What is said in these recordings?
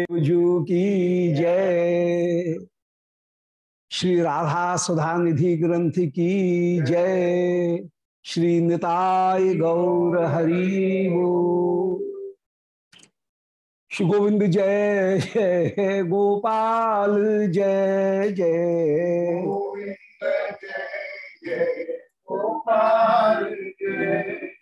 जू की जय। श्री राधा सुधा निधि ग्रंथ की जय। श्री निताय गौर हरि श्री गोविंद जय जय गोपाल जय जय।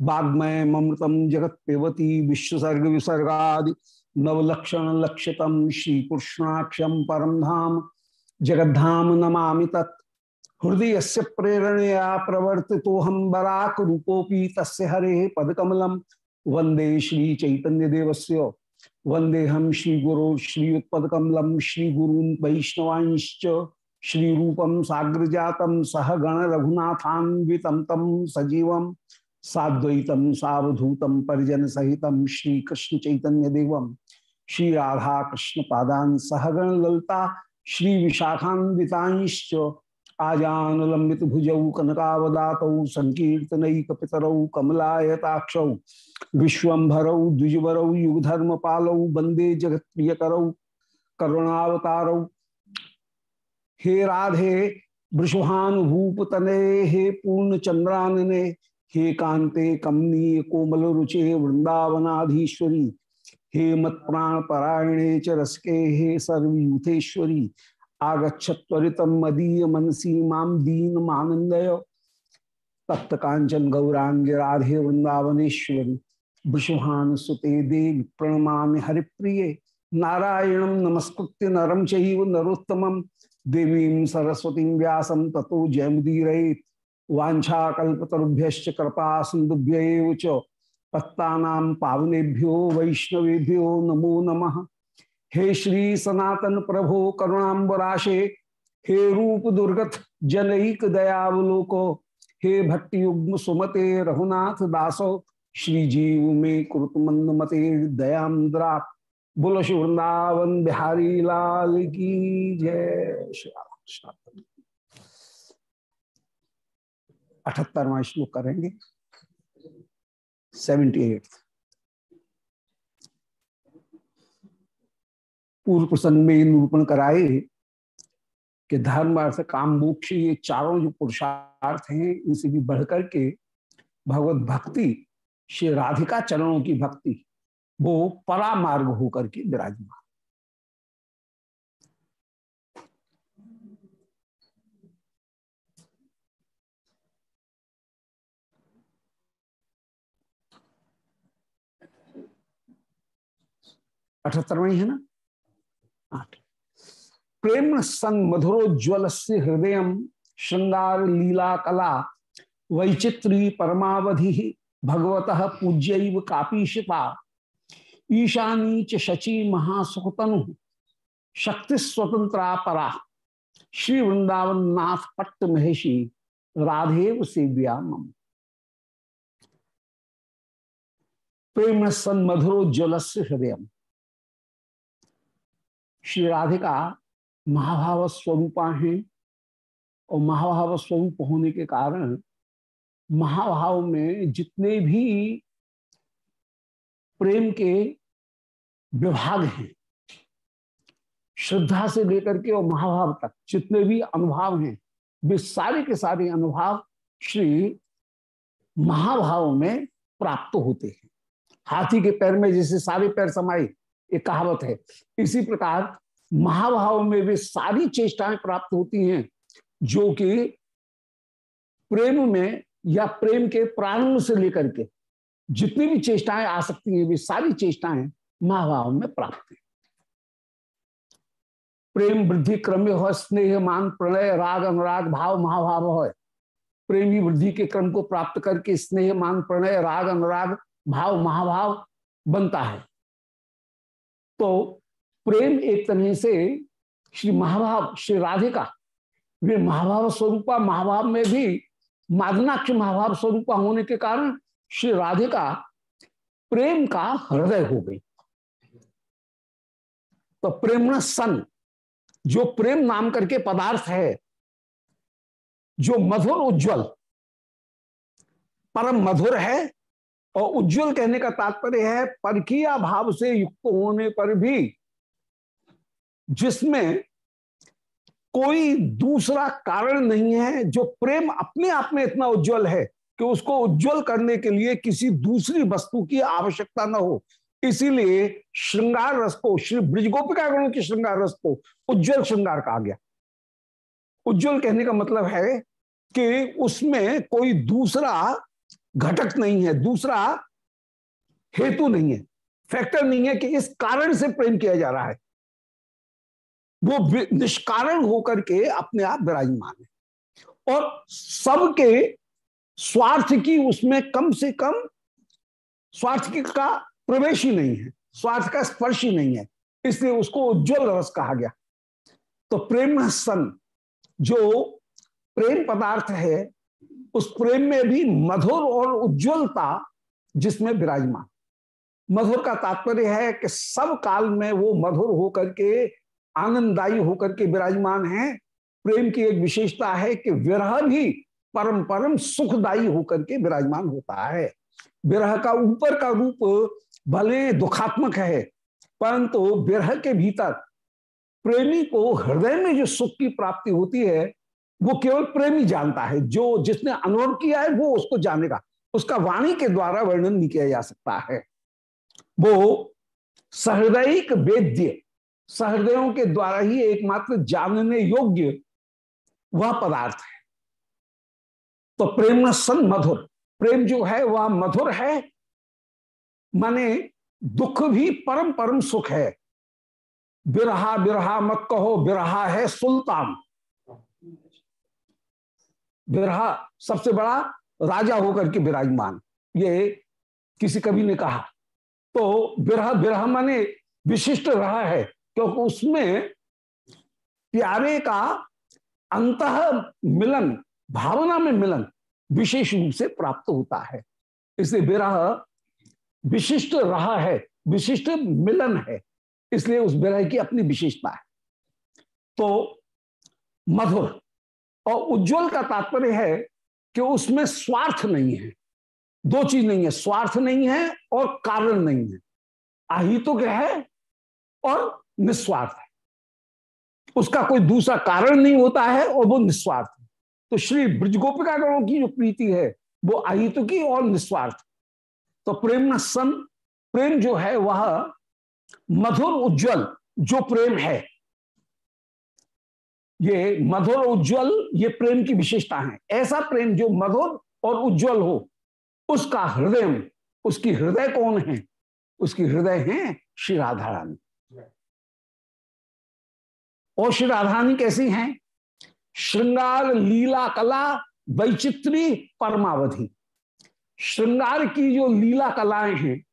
वाग्मय ममृतम जगत पेवती विश्वसर्ग विसर्गादि नवलक्षण लक्षतम श्री कृष्णाक्षम परम धाम जगद्धाम नमामि तत्। हृदय से प्रेरणया प्रवर्ति तो हम बराक रूपोपी तस्य हरे पदकमलम। वंदे श्री चैतन्य देवस्य वंदे हम श्री गुरु श्रीयुत्पकमलम श्री गुरू वैष्णवांश्च। श्री रूपम साग्र जातम सह गण रघुनाथान्वितम तम सजीवम। साद्वैतम सावधूतम परिजन सहितम श्री कृष्ण चैतन्य देवम श्री राधा कृष्ण पादान सहगण ललता श्री विशाखान्विताश्च आजान लंबित भुजौ कनकावदात संकर्तनक पितरौ कमलायताक्ष विश्वभरौ द्विजवरौ युगधर्म पालौ वंदे जगत करुणावतारौ। हे राधे, वृषभानुभूपतने, हे पूर्ण चंद्रानने हे कांते कमनीय कोमल रुचे वृंदावनाधीश्वरी, हे मत प्राण परायणे च रसके, हे सर्वयूथेश्वरी आगछत्वरितम मदीय मनसी माम दीन मानंदय तप्त कांचन गौरांग राधे वृंदावनेश्वरी विषुहान सुते देव प्रणमा हरिप्रिय। नारायण नमस्कृत्य नरम चैव नरोत्तम। देवी सरस्वती व्यास तथो जयमुदीर वाछाकुभ्य कृपा सिंधुभ्य पत्ता पावनेभ्यो वैष्णवेभ्यो नमो नमः। हे श्री सनातन प्रभो करुणाबराशे हे रूप दुर्गत जनईक दयावलोको, हे भक्ति युग्म सुमते रघुनाथ दासो, श्री जीव में कुरुत मंद मते दयाद्रा बोलो श्री वृंदावन बिहारी लाल की जय। श्री अठहत्तरवा श्लोक करेंगे। Seventy eight. पूर्व प्रसंग में निरूपण कराए कि धर्म अर्थ काम मोक्ष, ये चारों जो पुरुषार्थ हैं, इनसे भी बढ़कर के भगवत भक्ति, श्री राधिका चरणों की भक्ति, वो परामार्ग होकर के विराजमान। अठहत्तरवीं है ना? आठ। प्रेम संग मधुरोज्वल से हृदय श्रृंगार लीला कला वैचित्री परमावधि भगवत पूज्य कापीशिता। ईशानी च शची महासुखतनु शक्ति स्वतंत्रा परा। श्री वृंदावन नाथ पट्ट महेशी राधेव सेव्या मम। प्रेम सन मधुरोज्वल हृदय श्री राधिका महाभाव स्वरूपा हैं और महाभाव स्वरूप होने के कारण महाभाव में जितने भी प्रेम के विभाग हैं, श्रद्धा से लेकर के और महाभाव तक, जितने भी अनुभाव हैं, वे सारे के सारे अनुभाव श्री महाभाव में प्राप्त होते हैं। हाथी के पैर में जैसे सारे पैर समाये एक कहावत है। इसी प्रकार महाभाव में वे सारी चेष्टाएँ प्राप्त होती हैं, जो कि प्रेम में या प्रेम के प्रारंभ से लेकर के जितनी भी चेष्टाएँ आ सकती हैं, वे सारी चेष्टाएँ महाभाव में प्राप्त है। प्रेम वृद्धि क्रम में हो स्नेह मान प्रणय राग अनुराग, भाव महाभाव हो प्रेमी वृद्धि के क्रम को प्राप्त करके स्नेह, मान प्रणय राग, अनुराग, भाव, महाभाव बनता है। तो प्रेम एक तरह से श्री महाभाव, श्री राधिका, वे महाभाव स्वरूपा, महाभाव में भी मादनाक्ष महाभाव स्वरूपा होने के कारण श्री राधिका प्रेम का हृदय हो गई। तो प्रेम सन, जो प्रेम नाम करके पदार्थ है, जो मधुर उज्जवल, परम मधुर है और उज्जवल कहने का तात्पर्य है, परकिया भाव से युक्त होने पर भी जिसमें कोई दूसरा कारण नहीं है, जो प्रेम अपने आप में इतना उज्जवल है कि उसको उज्जवल करने के लिए किसी दूसरी वस्तु की आवश्यकता न हो। इसीलिए श्रृंगार रस को, श्री ब्रिजगोपिका गणों की श्रृंगार रस को उज्जवल श्रृंगार कहा गया। उज्जवल कहने का मतलब है कि उसमें कोई दूसरा घटक नहीं है, दूसरा हेतु नहीं है फैक्टर नहीं है कि इस कारण से प्रेम किया जा रहा है। वो निष्कारण होकर के अपने आप विराजमान है। और सबके स्वार्थ की उसमें कम से कम स्वार्थ का प्रवेश ही नहीं है, स्वार्थ का स्पर्श ही नहीं है, इसलिए उसको उज्जवल रस कहा गया। तो प्रेम सन, जो प्रेम पदार्थ है उस प्रेम में भी मधुर और उज्जवलता जिसमें विराजमान। मधुर का तात्पर्य है कि सब काल में वो मधुर होकर के, आनंददायी होकर के विराजमान है। प्रेम की एक विशेषता है कि विरह भी परम परम सुखदायी होकर के विराजमान होता है। विरह का ऊपर का रूप भले दुखात्मक है, परंतु विरह के भीतर प्रेमी को हृदय में जो सुख की प्राप्ति होती है वो केवल प्रेमी जानता है। जो जिसने अनुभव किया है, वो उसको जानेगा। उसका वाणी के द्वारा वर्णन नहीं किया जा सकता है। वो सहृदयिक वेद्य, सहृदयों के द्वारा ही एकमात्र जानने योग्य वह पदार्थ है। तो प्रेम सन मधुर। प्रेम जो है, वह मधुर है। माने दुख भी परम परम सुख है। बिरहा बिरहा मत कहो, बिरहा है सुल्तान। बिरहा सबसे बड़ा राजा होकर के विराजमान। ये किसी कवि ने कहा। तो बिरह बिरह माने विशिष्ट रहा है, क्योंकि उसमें प्यारे का अंत मिलन, भावना में मिलन विशेष रूप से प्राप्त होता है। इसलिए विरह विशिष्ट रहा है, विशिष्ट मिलन है। इसलिए उस विरह की अपनी विशेषता है। तो मधुर और उज्जवल का तात्पर्य है कि उसमें स्वार्थ नहीं है। दो चीज़ नहीं है, स्वार्थ नहीं है और कारण नहीं है। अहितुक है और निस्वार्थ है। उसका कोई दूसरा कारण नहीं होता है और वो निस्वार्थ है। तो श्री ब्रजगोपिका गणों की जो प्रीति है, वो अहितुकी और निस्वार्थ। तो प्रेम न सन, प्रेम जो है वह मधुर उज्जवल, जो प्रेम है। ये मधुर उज्जवल, ये प्रेम की विशेषता है। ऐसा प्रेम जो मधुर और उज्जवल हो, उसका हृदय, उसकी हृदय कौन है? उसकी हृदय है श्री राधा रानी और श्री राधा रानी कैसी हैं? श्रृंगार, लीला, कला, वैचित्री, परमावधि। श्रृंगार की जो लीला कलाएँ हैं,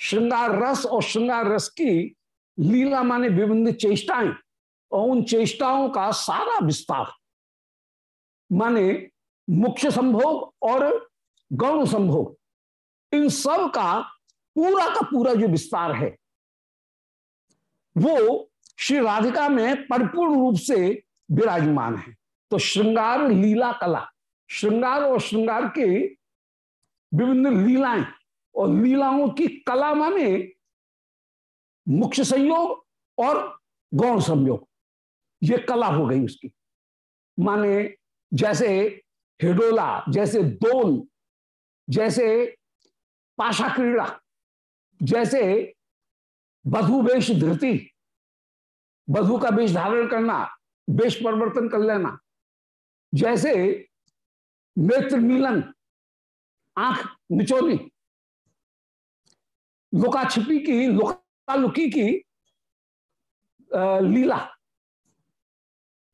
श्रृंगार रस और श्रृंगार रस की लीला माने विभिन्न चेष्टाएँ। और उन चेष्टाओं का सारा विस्तार। माने मुख्य संभोग और गौण संभोग, इन सब का पूरा का पूरा जो विस्तार है, वो श्री राधिका में परिपूर्ण रूप से विराजमान है। तो श्रृंगार लीला कला, श्रृंगार और श्रृंगार के विभिन्न लीलाएँ और लीलाओं की कला माने मुख्य संयोग और गौण संयोग। ये कला हो गई उसकी। माने जैसे हिडोला, जैसे दोल जैसे पाशा क्रीड़ा, जैसे बधु वेश धृति बधु का वेश धारण करना, वेश परिवर्तन कर लेना, जैसे नेत्र मिलन, आँख निचोली लुका छिपी की लुका लुकी की लीला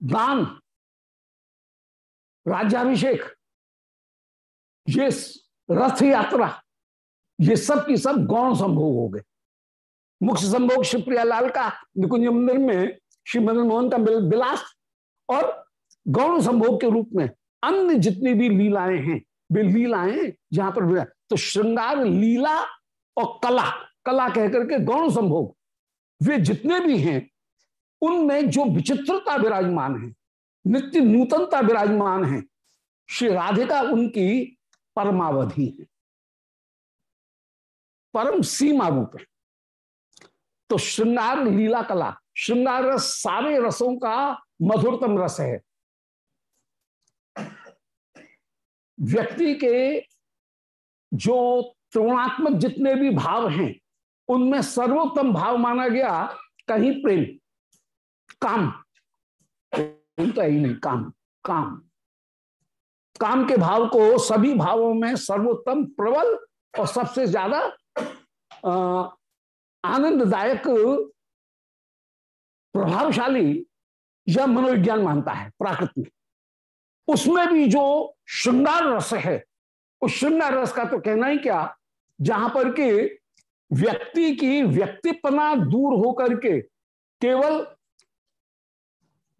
दान, राज्याभिषेक, ये रथ यात्रा, ये सब की सब गौण संभोग हो गए। मुख्य संभोग शिवप्रिया लाल का निकुंज मंदिर में श्री मदन मोहन का विलास और गौण संभोग के रूप में अन्य जितनी भी लीलाएँ हैं, वे लीलाएँ जहाँ पर तो श्रृंगार, लीला और कला कला कहकर के गौण संभोग, वे जितने भी हैं उनमें जो विचित्रता विराजमान है, नित्य नूतनता विराजमान है, श्री राधिका उनकी परमावधि है। परम सीमा रूप है। तो श्रृंगार लीला कला, श्रृंगार रस, सारे रसों का मधुरतम रस है। व्यक्ति के जो त्रिगुणात्मक जितने भी भाव हैं, उनमें सर्वोत्तम भाव माना गया कहीं प्रेम। काम। तो ही नहीं, काम काम। काम के भाव को सभी भावों में सर्वोत्तम, प्रबल और सबसे ज़्यादा आनंददायक, प्रभावशाली यह मनोविज्ञान मानता है, प्राकृत। में उसमें भी जो श्रृंगार रस है, उस श्रृंगार रस का तो कहना ही क्या, जहाँ पर कि व्यक्ति की व्यक्तिपना दूर होकर के केवल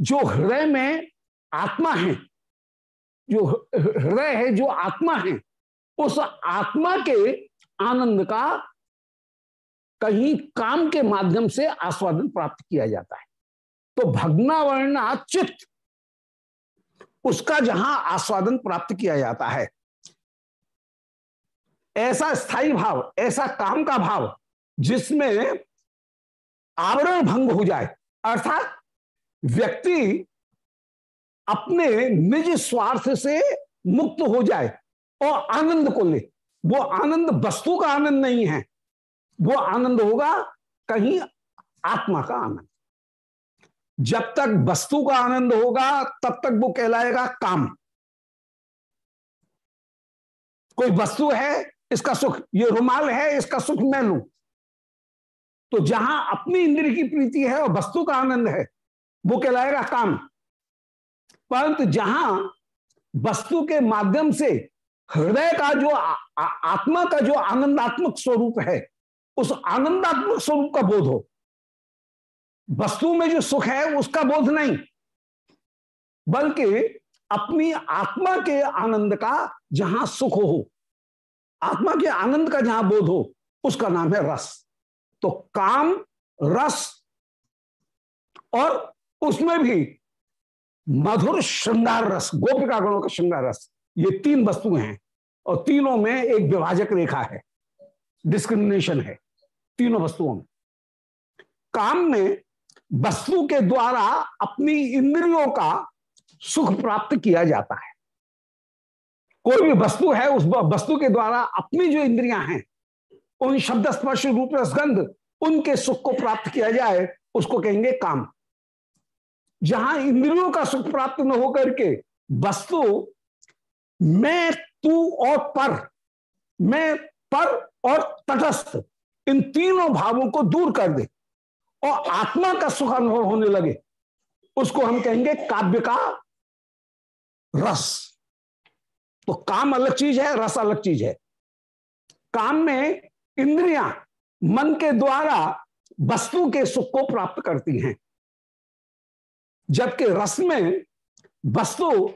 जो हृदय में आत्मा है, जो हृदय है, जो आत्मा है, उस आत्मा के आनंद का कहीं काम के माध्यम से आस्वादन प्राप्त किया जाता है। तो भगनावर्ण चित्त, उसका जहाँ आस्वादन प्राप्त किया जाता है, ऐसा स्थायी भाव, ऐसा काम का भाव, जिसमें आवरण भंग हो जाए, अर्थात व्यक्ति अपने निज स्वार्थ से मुक्त हो जाए और आनंद को ले। वो आनंद वस्तु का आनंद नहीं है। वो आनंद होगा कहीं आत्मा का आनंद। जब तक वस्तु का आनंद होगा, तब तक वो कहलाएगा काम। कोई वस्तु है, इसका सुख, ये रुमाल है, इसका सुख मैं लू। तो जहाँ अपनी इंद्रिय की प्रीति है और वस्तु का आनंद है वो कहलाएगा काम। परंतु जहाँ वस्तु के माध्यम से हृदय का जो आ, आ, आत्मा का जो आनंदात्मक स्वरूप है उस आनंदात्मक स्वरूप का बोध हो। वस्तु में जो सुख है उसका बोध नहीं। बल्कि अपनी आत्मा के आनंद का जहाँ सुख हो आत्मा के आनंद का जहाँ बोध हो उसका नाम है रस। तो काम रस और उसमें भी मधुर श्रृंगार रस गोपिका गणों का श्रृंगार रस, ये तीन वस्तुएँ हैं और तीनों में एक विभाजक रेखा है डिस्क्रिमिनेशन है, तीनों वस्तुओं में। काम में वस्तु के द्वारा अपनी इंद्रियों का सुख प्राप्त किया जाता है। कोई भी वस्तु है, उस वस्तु के द्वारा अपनी जो इंद्रियाँ हैं, उन शब्द स्पर्श रूप रसगंध, उनके सुख को प्राप्त किया जाए, उसको कहेंगे काम। जहाँ इंद्रियों का सुख प्राप्त न होकर के, वस्तु, मैं, तू और पर, मैं, पर और तटस्थ, इन तीनों भावों को दूर कर दे और आत्मा का सुख अनुभव होने लगे। उसको हम कहेंगे काव्य का रस। तो काम अलग चीज़ है, रस अलग चीज़ है। काम में इंद्रियाँ मन के द्वारा वस्तु के सुख को प्राप्त करती हैं। जबकि रस में वस्तु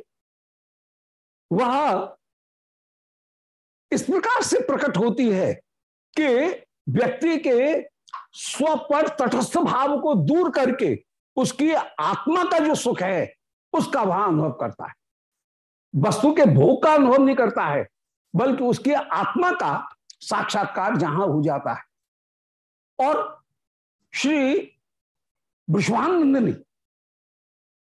वह इस प्रकार से प्रकट होती है कि व्यक्ति के स्व पर तटस्थ भाव को दूर करके उसकी आत्मा का जो सुख है, उसका वहाँ अनुभव करता है। वस्तु के भोग का अनुभव नहीं करता है, बल्कि उसकी आत्मा का साक्षात्कार जहाँ हो जाता है। और श्री विश्वानंद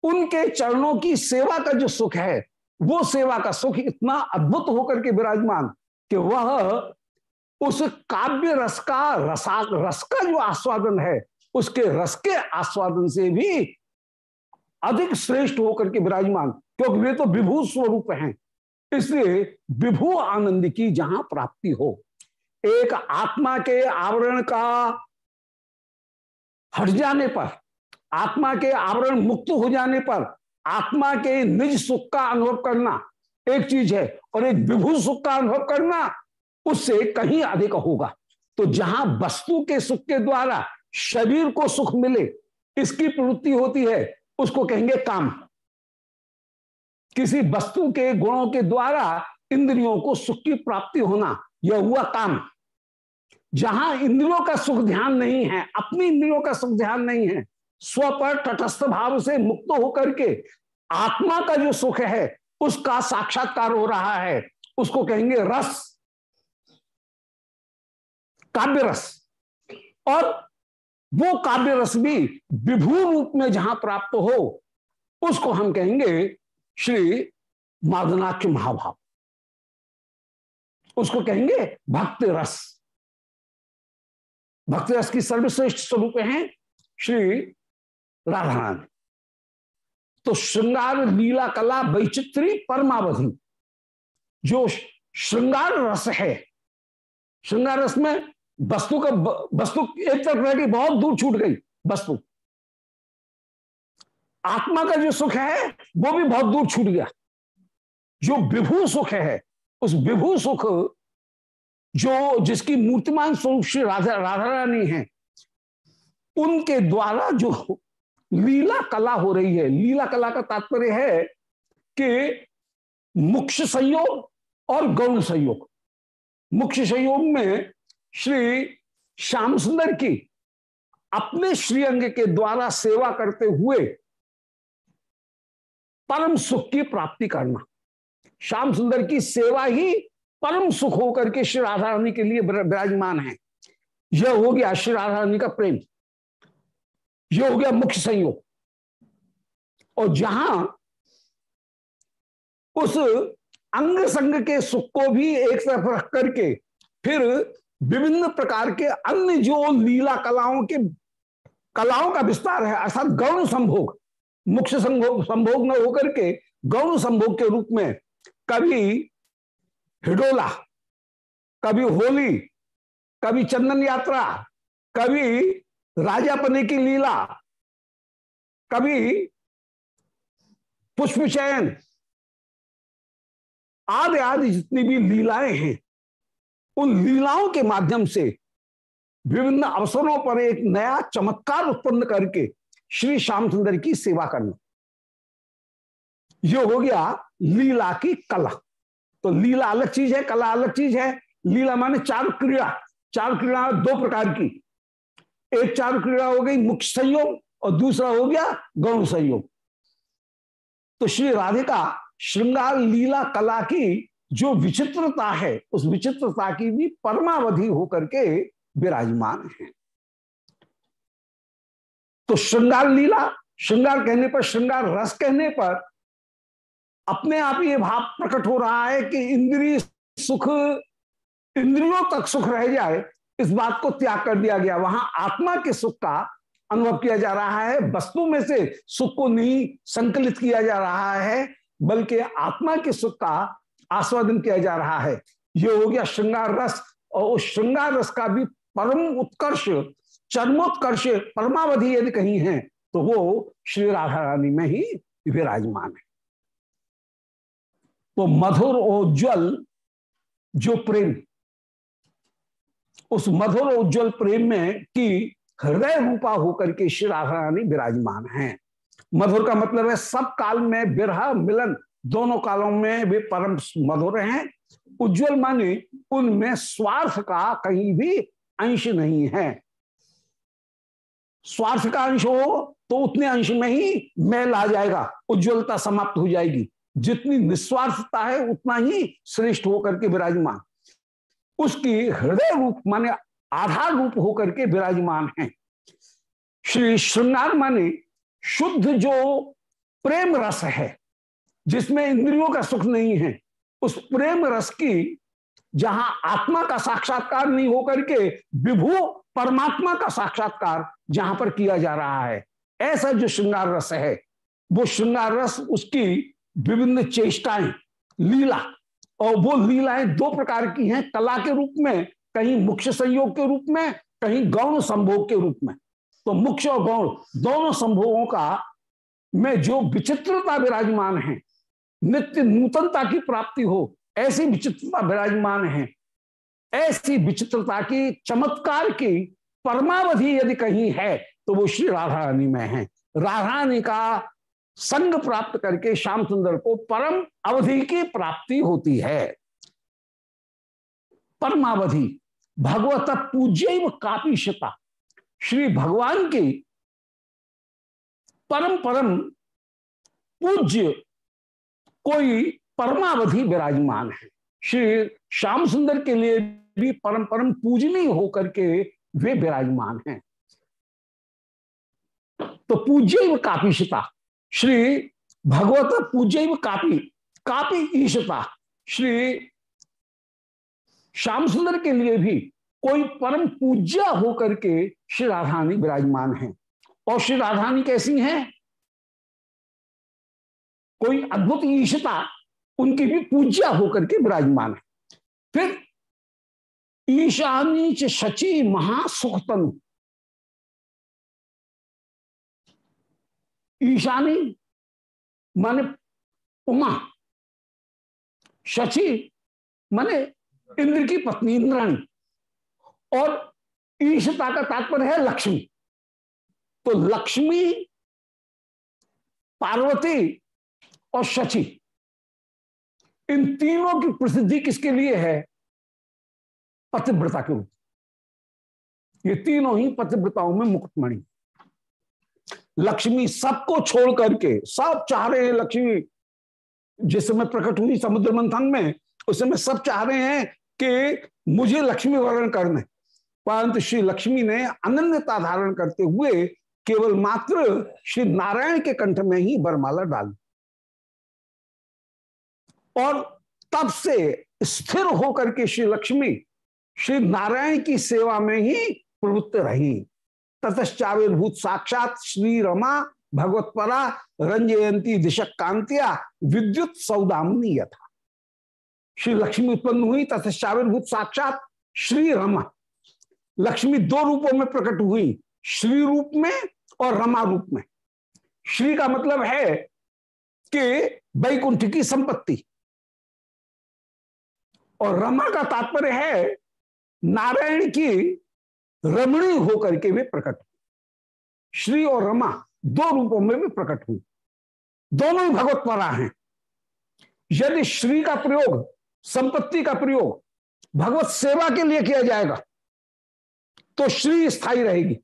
उनके चरणों की सेवा का जो सुख है, वो सेवा का सुख इतना अद्भुत होकर के विराजमान कि वह उस काव्य रस का रसा, रस का जो आस्वादन है, उसके रस के आस्वादन से भी अधिक श्रेष्ठ होकर के विराजमान। क्योंकि वे तो विभू स्वरूप हैं। इसलिए विभू आनंद की जहाँ प्राप्ति हो, एक आत्मा के आवरण का हट जाने पर आत्मा के आवरण मुक्त हो जाने पर आत्मा के निज सुख का अनुभव करना एक चीज़ है और एक विभू सुख का अनुभव करना उससे कहीं अधिक होगा। तो जहाँ वस्तु के सुख के द्वारा शरीर को सुख मिले, इसकी प्रवृत्ति होती है, उसको कहेंगे काम। किसी वस्तु के गुणों के द्वारा इंद्रियों को सुख की प्राप्ति होना, यह हुआ काम। जहाँ इंद्रियों का सुख ध्यान नहीं है, अपनी इंद्रियों का सुख ध्यान नहीं है स्व पर तटस्थ भाव से मुक्त होकर के आत्मा का जो सुख है, उसका साक्षात्कार हो रहा है। उसको कहेंगे रस, काव्य रस। और वो काव्य रस भी विभू रूप में जहाँ प्राप्त हो, उसको हम कहेंगे श्री मादनाख्य महाभाव। उसको कहेंगे भक्ति रस। भक्ति रस की सर्वश्रेष्ठ स्वरूप हैं श्री राधा रानी तो श्रृंगार, लीला, कला, वैचित्री, परमावधि, जो श्रृंगार रस है, श्रृंगार रस में वस्तु का वस्तु एक तरफ़ रह गई, बहुत दूर छूट गई वस्तु। आत्मा का जो सुख है, वो भी बहुत दूर छूट गया। जो विभू सुख है, उस विभू सुख जो जिसकी मूर्तिमान स्वरूप श्री राधा राधा रानी है, उनके द्वारा जो लीला कला हो रही है। लीला कला का तात्पर्य है कि मुख्य संयोग और गौण संयोग। मुख्य संयोग में श्री श्याम सुंदर की अपने श्रीअंग के द्वारा सेवा करते हुए परम सुख की प्राप्ति करना। श्याम सुंदर की सेवा ही परम सुख होकर के श्री राधा रानी के लिए विराजमान है। यह हो गया श्री राधा रानी का प्रेम। यह हो गया मुख्य संयोग। और जहाँ उस अंग संग के सुख को भी एक तरफ़ रख करके फिर विभिन्न प्रकार के अन्य जो लीला कलाओं के, कलाओं का विस्तार है, अर्थात गौण संभोग, मुख्य संभोग संभोग न होकर के गौण संभोग के रूप में कभी हिडोला, कभी होली, कभी चंदन यात्रा, कभी राजापने की लीला। कभी पुष्प चयन। आदि आदि जितनी भी लीलाएँ हैं, उन लीलाओं के माध्यम से विभिन्न अवसरों पर एक नया चमत्कार उत्पन्न करके श्री श्याम सुंदर की सेवा करना। यह हो गया लीला की कला। तो लीला अलग चीज़ है, कला अलग चीज़ है। लीला माने चार क्रीड़ा चार क्रीड़ा दो प्रकार की। एक चार क्रीड़ा हो गई, मुख्य संयोग, और दूसरा हो गया गौण संयोग। तो श्री राधिका श्रृंगार लीला कला की जो विचित्रता है, उस विचित्रता की भी परमावधि होकर के विराजमान है। तो श्रृंगार लीला, श्रृंगार कहने पर, श्रृंगार रस कहने पर अपने आप ये भाव प्रकट हो रहा है कि इंद्रिय सुख, इंद्रियों तक सुख रह जाए इस बात को त्याग कर दिया गया। वहाँ आत्मा के सुख का अनुभव किया जा रहा है। वस्तु में से सुख को नहीं संकलित किया जा रहा है, बल्कि आत्मा के सुख का आस्वादन किया जा रहा है। ये हो गया श्रृंगार रस और उस श्रृंगार रस का भी परम उत्कर्ष, चरमोत्कर्ष, परमावधि यदि कहीं है तो वो श्री राधा रानी में ही विराजमान है। तो मधुर और उज्ज्वल जो प्रेम उस मधुर उज्ज्वल प्रेम में कि हृदय रूपा होकर के श्री राधा रानी विराजमान है। मधुर का मतलब है, सब काल में विरह, मिलन, दोनों कालों में वे परम मधुर हैं। उज्जवल माने उनमें स्वार्थ का कहीं भी अंश नहीं है। स्वार्थ का अंश हो तो उतने अंश में ही मैल आ जाएगा, उज्जवलता समाप्त हो जाएगी। जितनी निस्वार्थता है, उतना ही श्रेष्ठ होकर के विराजमान। उसकी हृदय रूप माने आधार रूप होकर के विराजमान है। श्री श्रृंगार माने शुद्ध जो प्रेम रस है, जिसमें इंद्रियों का सुख नहीं है, उस प्रेम रस की जहाँ आत्मा का साक्षात्कार नहीं होकर के विभु परमात्मा का साक्षात्कार जहाँ पर किया जा रहा है, ऐसा जो श्रृंगार रस है, वो श्रृंगार रस उसकी विभिन्न चेष्टाएँ, लीला और वो लीलाएँ दो प्रकार की हैं, कला के रूप में, कहीं मुख्य संयोग के रूप में, कहीं गौण संभोग के रूप में। तो मुख्य और गौण, दोनों संभोगों का में जो विचित्रता विराजमान है, नित्य नूतनता की प्राप्ति हो, ऐसी विचित्रता विराजमान है, ऐसी विचित्रता की चमत्कार की परमावधि यदि कहीं है तो वो श्री राधा रानी में है। राधा रानी का संग प्राप्त करके श्याम सुंदर को परम अवधि की प्राप्ति होती है। परमावधि, भगवत पूज्य कापिशता। श्री भगवान की परम परम पूज्य कोई परमावधि विराजमान है। श्री श्याम सुंदर के लिए भी परम परम पूजनीय होकर के वे विराजमान हैं। तो पूज्य कापिशता श्री भगवत पूज्य कापी कापी ईशता। श्री श्याम सुंदर के लिए भी कोई परम पूज्य होकर के श्री राधानी विराजमान है। और श्री राधानी कैसी हैं? कोई अद्भुत ईशता उनकी भी पूज्य होकर के विराजमान है। फिर ईशानी शची महासुखतनु। ईशानी माने उमा, शची माने इंद्र की पत्नी इंद्राणी। और ईशता का तात्पर्य है लक्ष्मी। तो लक्ष्मी, पार्वती और शची, इन तीनों की प्रसिद्धि किसके लिए है? पतिव्रता के रूप ये तीनों ही पतिव्रताओं में मुकुटमणि। लक्ष्मी सबको छोड़ करके, सब चाह रहे हैं लक्ष्मी। जिस समय प्रकट हुई समुद्र मंथन में, उस समय सब चाह रहे हैं कि मुझे लक्ष्मी वर्ण करने परंतु श्री लक्ष्मी ने अनन्यता धारण करते हुए केवल मात्र श्री नारायण के कंठ में ही बरमाला डाली। और तब से स्थिर होकर के श्री लक्ष्मी श्री नारायण की सेवा में ही प्रवृत्त रही। ततश्चाविर्भूत साक्षात श्री रमा भगवतपरा रंजयंती दिशक कांतिया विद्युत सौदामनी यथा। श्री लक्ष्मी उत्पन्न हुई, ततश्चाविर्भूत साक्षात श्री रमा लक्ष्मी दो रूपों में प्रकट हुई श्री रूप में और रमा रूप में। श्री का मतलब है कि वैकुंठ की संपत्ति। और रमा का तात्पर्य है नारायण की रमणी होकर के वे प्रकट श्री और रमा दो रूपों में भी प्रकट हुई दोनों ही भगवत परा हैं। यदि श्री का प्रयोग, संपत्ति का प्रयोग भगवत सेवा के लिए किया जाएगा तो श्री स्थायी रहेगी।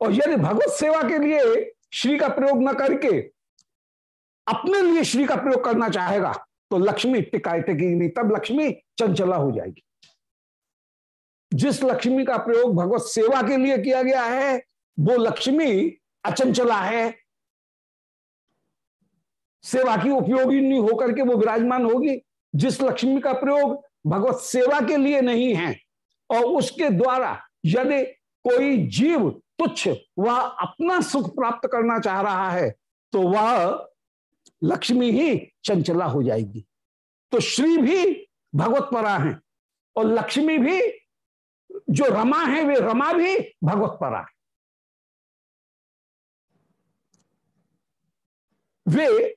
और यदि भगवत सेवा के लिए श्री का प्रयोग न करके अपने लिए श्री का प्रयोग करना चाहेगा तो लक्ष्मी टिकाई टिकेगी नहीं, तब लक्ष्मी चंचला हो जाएगी। जिस लक्ष्मी का प्रयोग भगवत सेवा के लिए किया गया है, वो लक्ष्मी अचंचला है। सेवा की उपयोगी नहीं होकर के वो विराजमान होगी। जिस लक्ष्मी का प्रयोग भगवत सेवा के लिए नहीं है, और उसके द्वारा यदि कोई जीव तुच्छ वह अपना सुख प्राप्त करना चाह रहा है तो वह लक्ष्मी ही चंचला हो जाएगी। तो श्री भी भगवत परा है, और लक्ष्मी भी जो रमा है, वे रमा भी भगवत परा है। वे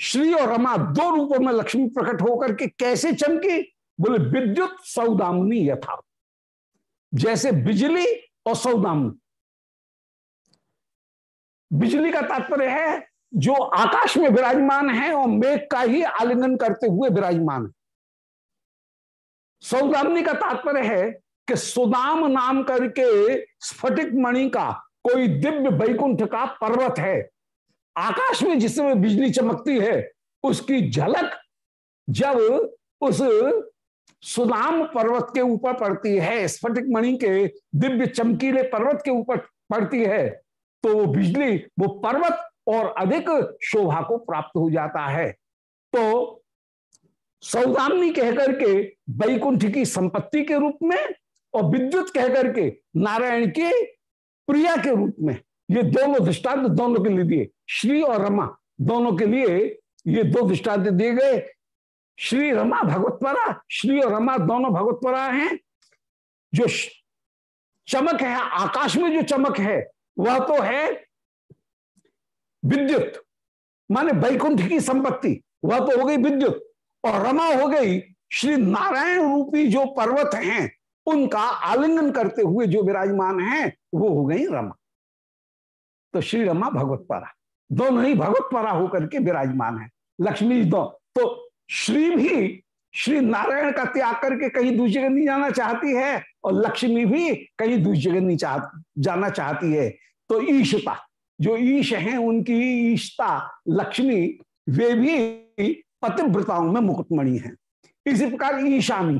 श्री और रमा दो रूपों में लक्ष्मी प्रकट होकर के कैसे चमकी? बोले, विद्युत सौदामनी यथा। जैसे बिजली और सौदामनी। बिजली का तात्पर्य है, जो आकाश में विराजमान है और मेघ का ही आलिंगन करते हुए विराजमान है। सौदामनी का तात्पर्य है कि सुदाम नाम करके स्फटिक मणि का कोई दिव्य वैकुंठ का पर्वत है। आकाश में जिस समय बिजली चमकती है, उसकी झलक जब उस सुदाम पर्वत के ऊपर पड़ती है, स्फटिक मणि के दिव्य चमकीले पर्वत के ऊपर पड़ती है तो वो बिजली, वो पर्वत और अधिक शोभा को प्राप्त हो जाता है। तो सौदामनी कहकर के बैकुंठ की संपत्ति के रूप में और विद्युत कहकर के नारायण की प्रिया के रूप में। ये दोनों दृष्टांत दोनों के लिए दिए। श्री और रमा दोनों के लिए ये दो दृष्टांत दिए गए। श्री रमा भगवतपरा, श्री और रमा दोनों भगवतपरा हैं। जो चमक है, आकाश में जो चमक है, वह तो है विद्युत। माने बैकुंठ की संपत्ति, वह तो हो गई विद्युत। और रमा हो गई श्री नारायण रूपी जो पर्वत हैं उनका आलिंगन करते हुए जो विराजमान हैं, वो हो गई रमा। तो श्री रमा भगवतपरा दोनों ही भगवतपरा होकर के विराजमान है। लक्ष्मी दो तो श्री भी श्री नारायण का त्याग करके कहीं दूसरी जगह नहीं जाना चाहती है और लक्ष्मी भी कहीं दूसरी जगह नहीं चाह, जाना चाहती है। तो ईशता, जो ईश हैं, उनकी ईशता, लक्ष्मी, वे भी पतिव्रताओं में मुकुटमणि हैं। इसी प्रकार ईशानी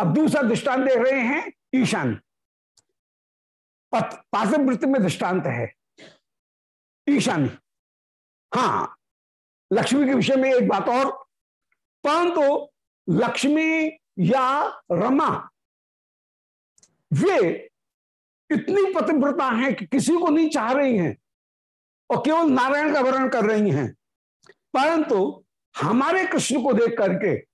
अब दूसरा दृष्टांत देख रहे हैं ईशानी। पातिवृत्त में दृष्टांत है। ईशानी। हाँ लक्ष्मी के विषय में एक बात और। परंतु तो लक्ष्मी या रमा, वे इतनी पतिव्रता हैं कि किसी को नहीं चाह रही हैं और केवल नारायण का वर्ण कर रही हैं। परंतु हमारे कृष्ण को देख करके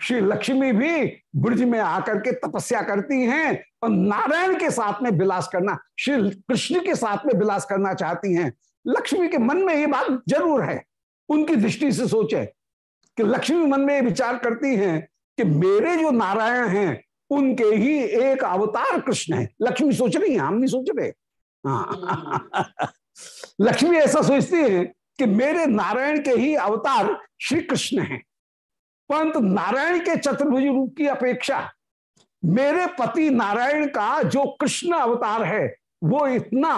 श्री लक्ष्मी भी ब्रज में आकर के तपस्या करती हैं और नारायण के साथ में विलास करना श्री कृष्ण के साथ में विलास करना चाहती हैं। लक्ष्मी के मन में ये बात ज़रूर है। उनकी दृष्टि से सोचे कि लक्ष्मी मन में ये विचार करती हैं कि मेरे जो नारायण हैं उनके ही एक अवतार कृष्ण है। लक्ष्मी सोच रही है हम नहीं सोच रहे। हाँ। लक्ष्मी ऐसा सोचती है कि मेरे नारायण के ही अवतार श्री कृष्ण हैं। परंतु नारायण के चतुर्भुज रूप की अपेक्षा मेरे पति नारायण का जो कृष्ण अवतार है, वो इतना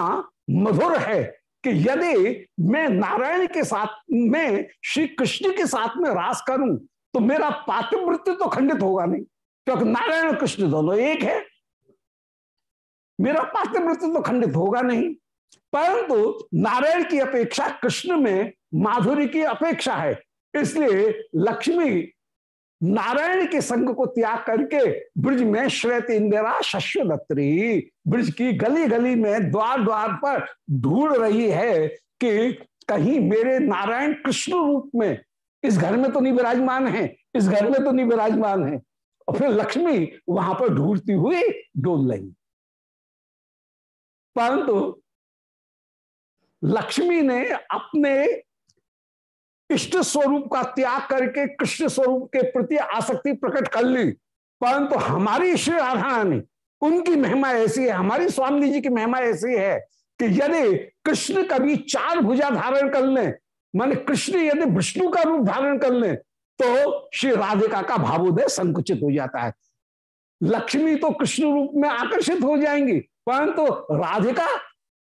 मधुर है कि यदि मैं नारायण के साथ, में श्री कृष्ण के साथ में रास करूँ तो मेरा पातिवृत्ति तो खंडित होगा नहीं, क्योंकि नारायण और कृष्ण दोनों एक है। मेरा पातिवृत्ति तो खंडित होगा नहीं, परंतु नारायण की अपेक्षा कृष्ण में माधुरी की अपेक्षा है, इसलिए लक्ष्मी नारायण के संग को त्याग करके ब्रज में श्वेत इंदिरा दत्री ब्रज की गली गली में द्वार द्वार पर ढूंढ रही है कि कहीं मेरे नारायण कृष्ण रूप में इस घर में तो नहीं विराजमान है, इस घर में तो नहीं विराजमान है। और फिर लक्ष्मी वहाँ पर ढूंढती हुई डोल रही परंतु लक्ष्मी ने अपने इष्ट स्वरूप का त्याग करके कृष्ण स्वरूप के प्रति आसक्ति प्रकट कर ली। परंतु हमारी श्री राधा रानी उनकी महिमा ऐसी है, हमारी स्वामी जी की महिमा ऐसी है कि यदि कृष्ण कभी चार भुजा धारण कर ले, मान कृष्ण यदि विष्णु का रूप धारण कर ले तो श्री राधिका का भावोदय संकुचित हो जाता है। लक्ष्मी तो कृष्ण रूप में आकर्षित हो जाएँगी, परंतु राधिका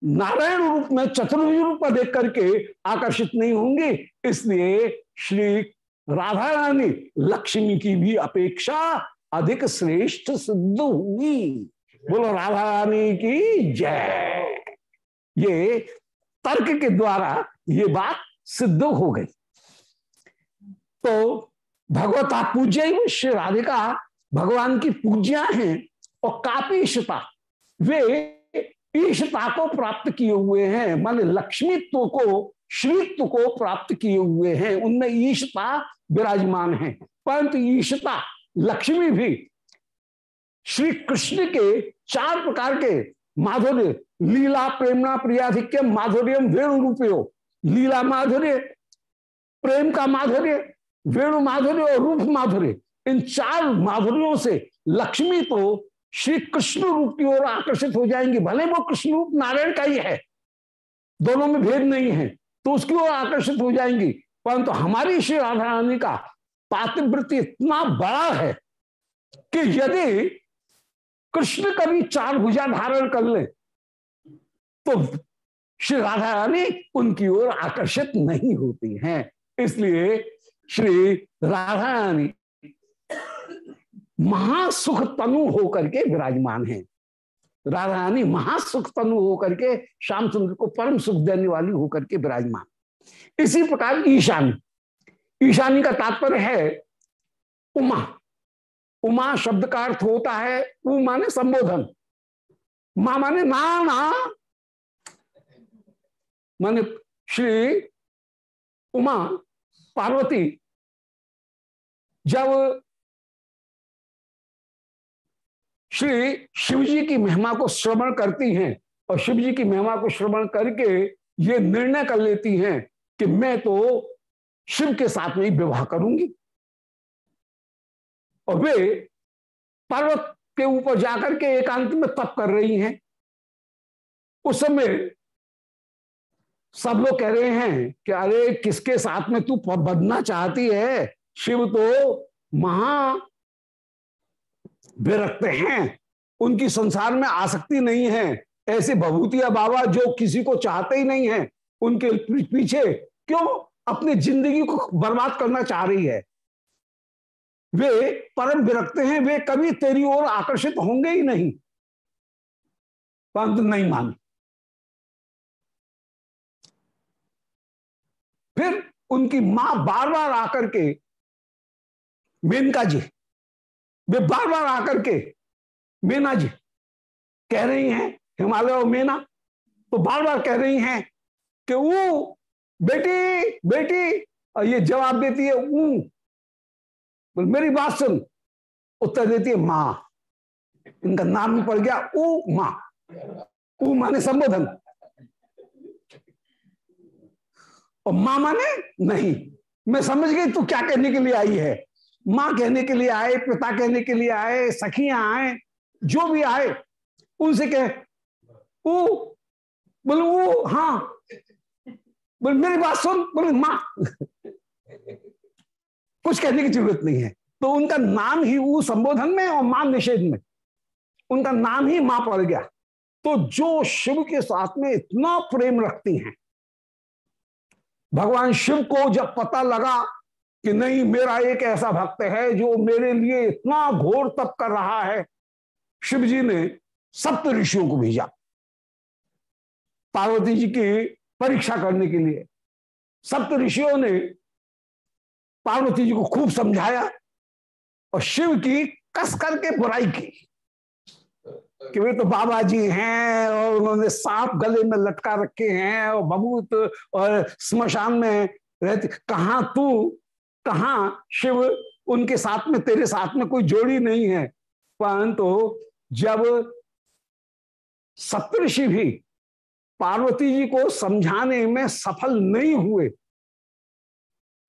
नारायण रूप में चतुर्भुज रूप में देख करके आकर्षित नहीं होंगे। इसलिए श्री राधा रानी लक्ष्मी की भी अपेक्षा अधिक श्रेष्ठ सिद्ध होंगी। बोलो राधा रानी की जय। ये तर्क के द्वारा ये बात सिद्ध हो गई। तो भगवता पूज्य श्री राधिका भगवान की पूज्या हैं और कापी ईशता वे ईशता को प्राप्त किए हुए हैं। मान लक्ष्मीत्व को, श्रीत्व को प्राप्त किए हुए हैं। उनमें ईशता विराजमान है। परंतु ईशता लक्ष्मी भी श्री कृष्ण के चार प्रकार के माधुर्य, लीला प्रेमणा प्रियाधिक्य, माधुर्यम, वेणु रूपयो। लीला माधुर्य, प्रेम का माधुर्य, वेणु माधुर्य और रूप माधुर्य। इन चार माधुर्यों से लक्ष्मी तो श्री कृष्ण रूप की ओर आकर्षित हो जाएँगी। भले वो कृष्ण रूप नारायण का ही है, दोनों में भेद नहीं है तो उसकी ओर आकर्षित हो जाएँगी। परंतु तो हमारी श्री राधा रानी का पातिवृत्ति इतना बड़ा है कि यदि कृष्ण कभी चार भुजा धारण कर ले तो श्री राधा रानी उनकी ओर आकर्षित नहीं होती हैं। इसलिए श्री राधा रानी महासुख तनु होकर के विराजमान है। राधा रानी महासुख तनु होकर के श्याम सुंदर को परम सुख देने वाली होकर के विराजमान। इसी प्रकार ईशानी। ईशानी का तात्पर्य है उमा। उमा शब्द का अर्थ होता है उ माने संबोधन। माँ माने ना ना माने श्री उमा पार्वती। जब श्री शिव जी की महिमा को श्रवण करती हैं और शिव जी की महिमा को श्रवण करके ये निर्णय कर लेती हैं कि मैं तो शिव के साथ में ही विवाह करूँगी। और वे पर्वत के ऊपर जाकर के एकांत में तप कर रही हैं। उस समय सब लोग कह रहे हैं कि अरे किसके साथ में तू बदना चाहती है? शिव तो महा विरक्त हैं। उनकी संसार में आसक्ति नहीं है। ऐसे भभूतिया बाबा जो किसी को चाहते ही नहीं है, उनके पीछे क्यों अपनी ज़िंदगी को बर्बाद करना चाह रही है? वे परम विरक्त हैं, वे कभी तेरी ओर आकर्षित होंगे ही नहीं। परंतु नहीं मानी। फिर उनकी माँ बार बार आकर के मेनका जी वे बार बार आकर के मीना जी कह रही हैं, हिमालय और मीना तो बार बार कह रही हैं कि वो बेटी बेटी, और ये जवाब देती है ऊ। बोल, मेरी बात सुन। उत्तर देती है माँ। इनका नाम भी पड़ गया ऊ माँ। ऊ माने संबोधन। और माँ माने, नहीं, मैं समझ गई तू क्या कहने के लिए आई है। माँ कहने के लिए आए, पिता कहने के लिए आए, सखियाँ आए, जो भी आए, उनसे कह बोले वो हाँ। बोले, मेरी बात सुन। बोले, माँ। कुछ कहने की ज़रूरत नहीं है। तो उनका नाम ही वो संबोधन में और माँ निषेध में। उनका नाम ही माँ पड़ गया। तो जो शिव के साथ में इतना प्रेम रखती हैं, भगवान शिव को जब पता लगा कि नहीं, मेरा एक ऐसा भक्त है जो मेरे लिए इतना घोर तप कर रहा है। शिव जी ने सप्त ऋषियों को भेजा पार्वती जी की परीक्षा करने के लिए। सप्त ऋषियों ने पार्वती जी को खूब समझाया और शिव की कस करके बुराई की कि वे तो बाबा जी हैं और उन्होंने सांप गले में लटका रखे हैं और बबूत और स्मशान में रहते। कहा तू कहा शिव उनके साथ में, तेरे साथ में कोई जोड़ी नहीं है? परंतु तो जब सप्तषि भी पार्वती जी को समझाने में सफल नहीं हुए,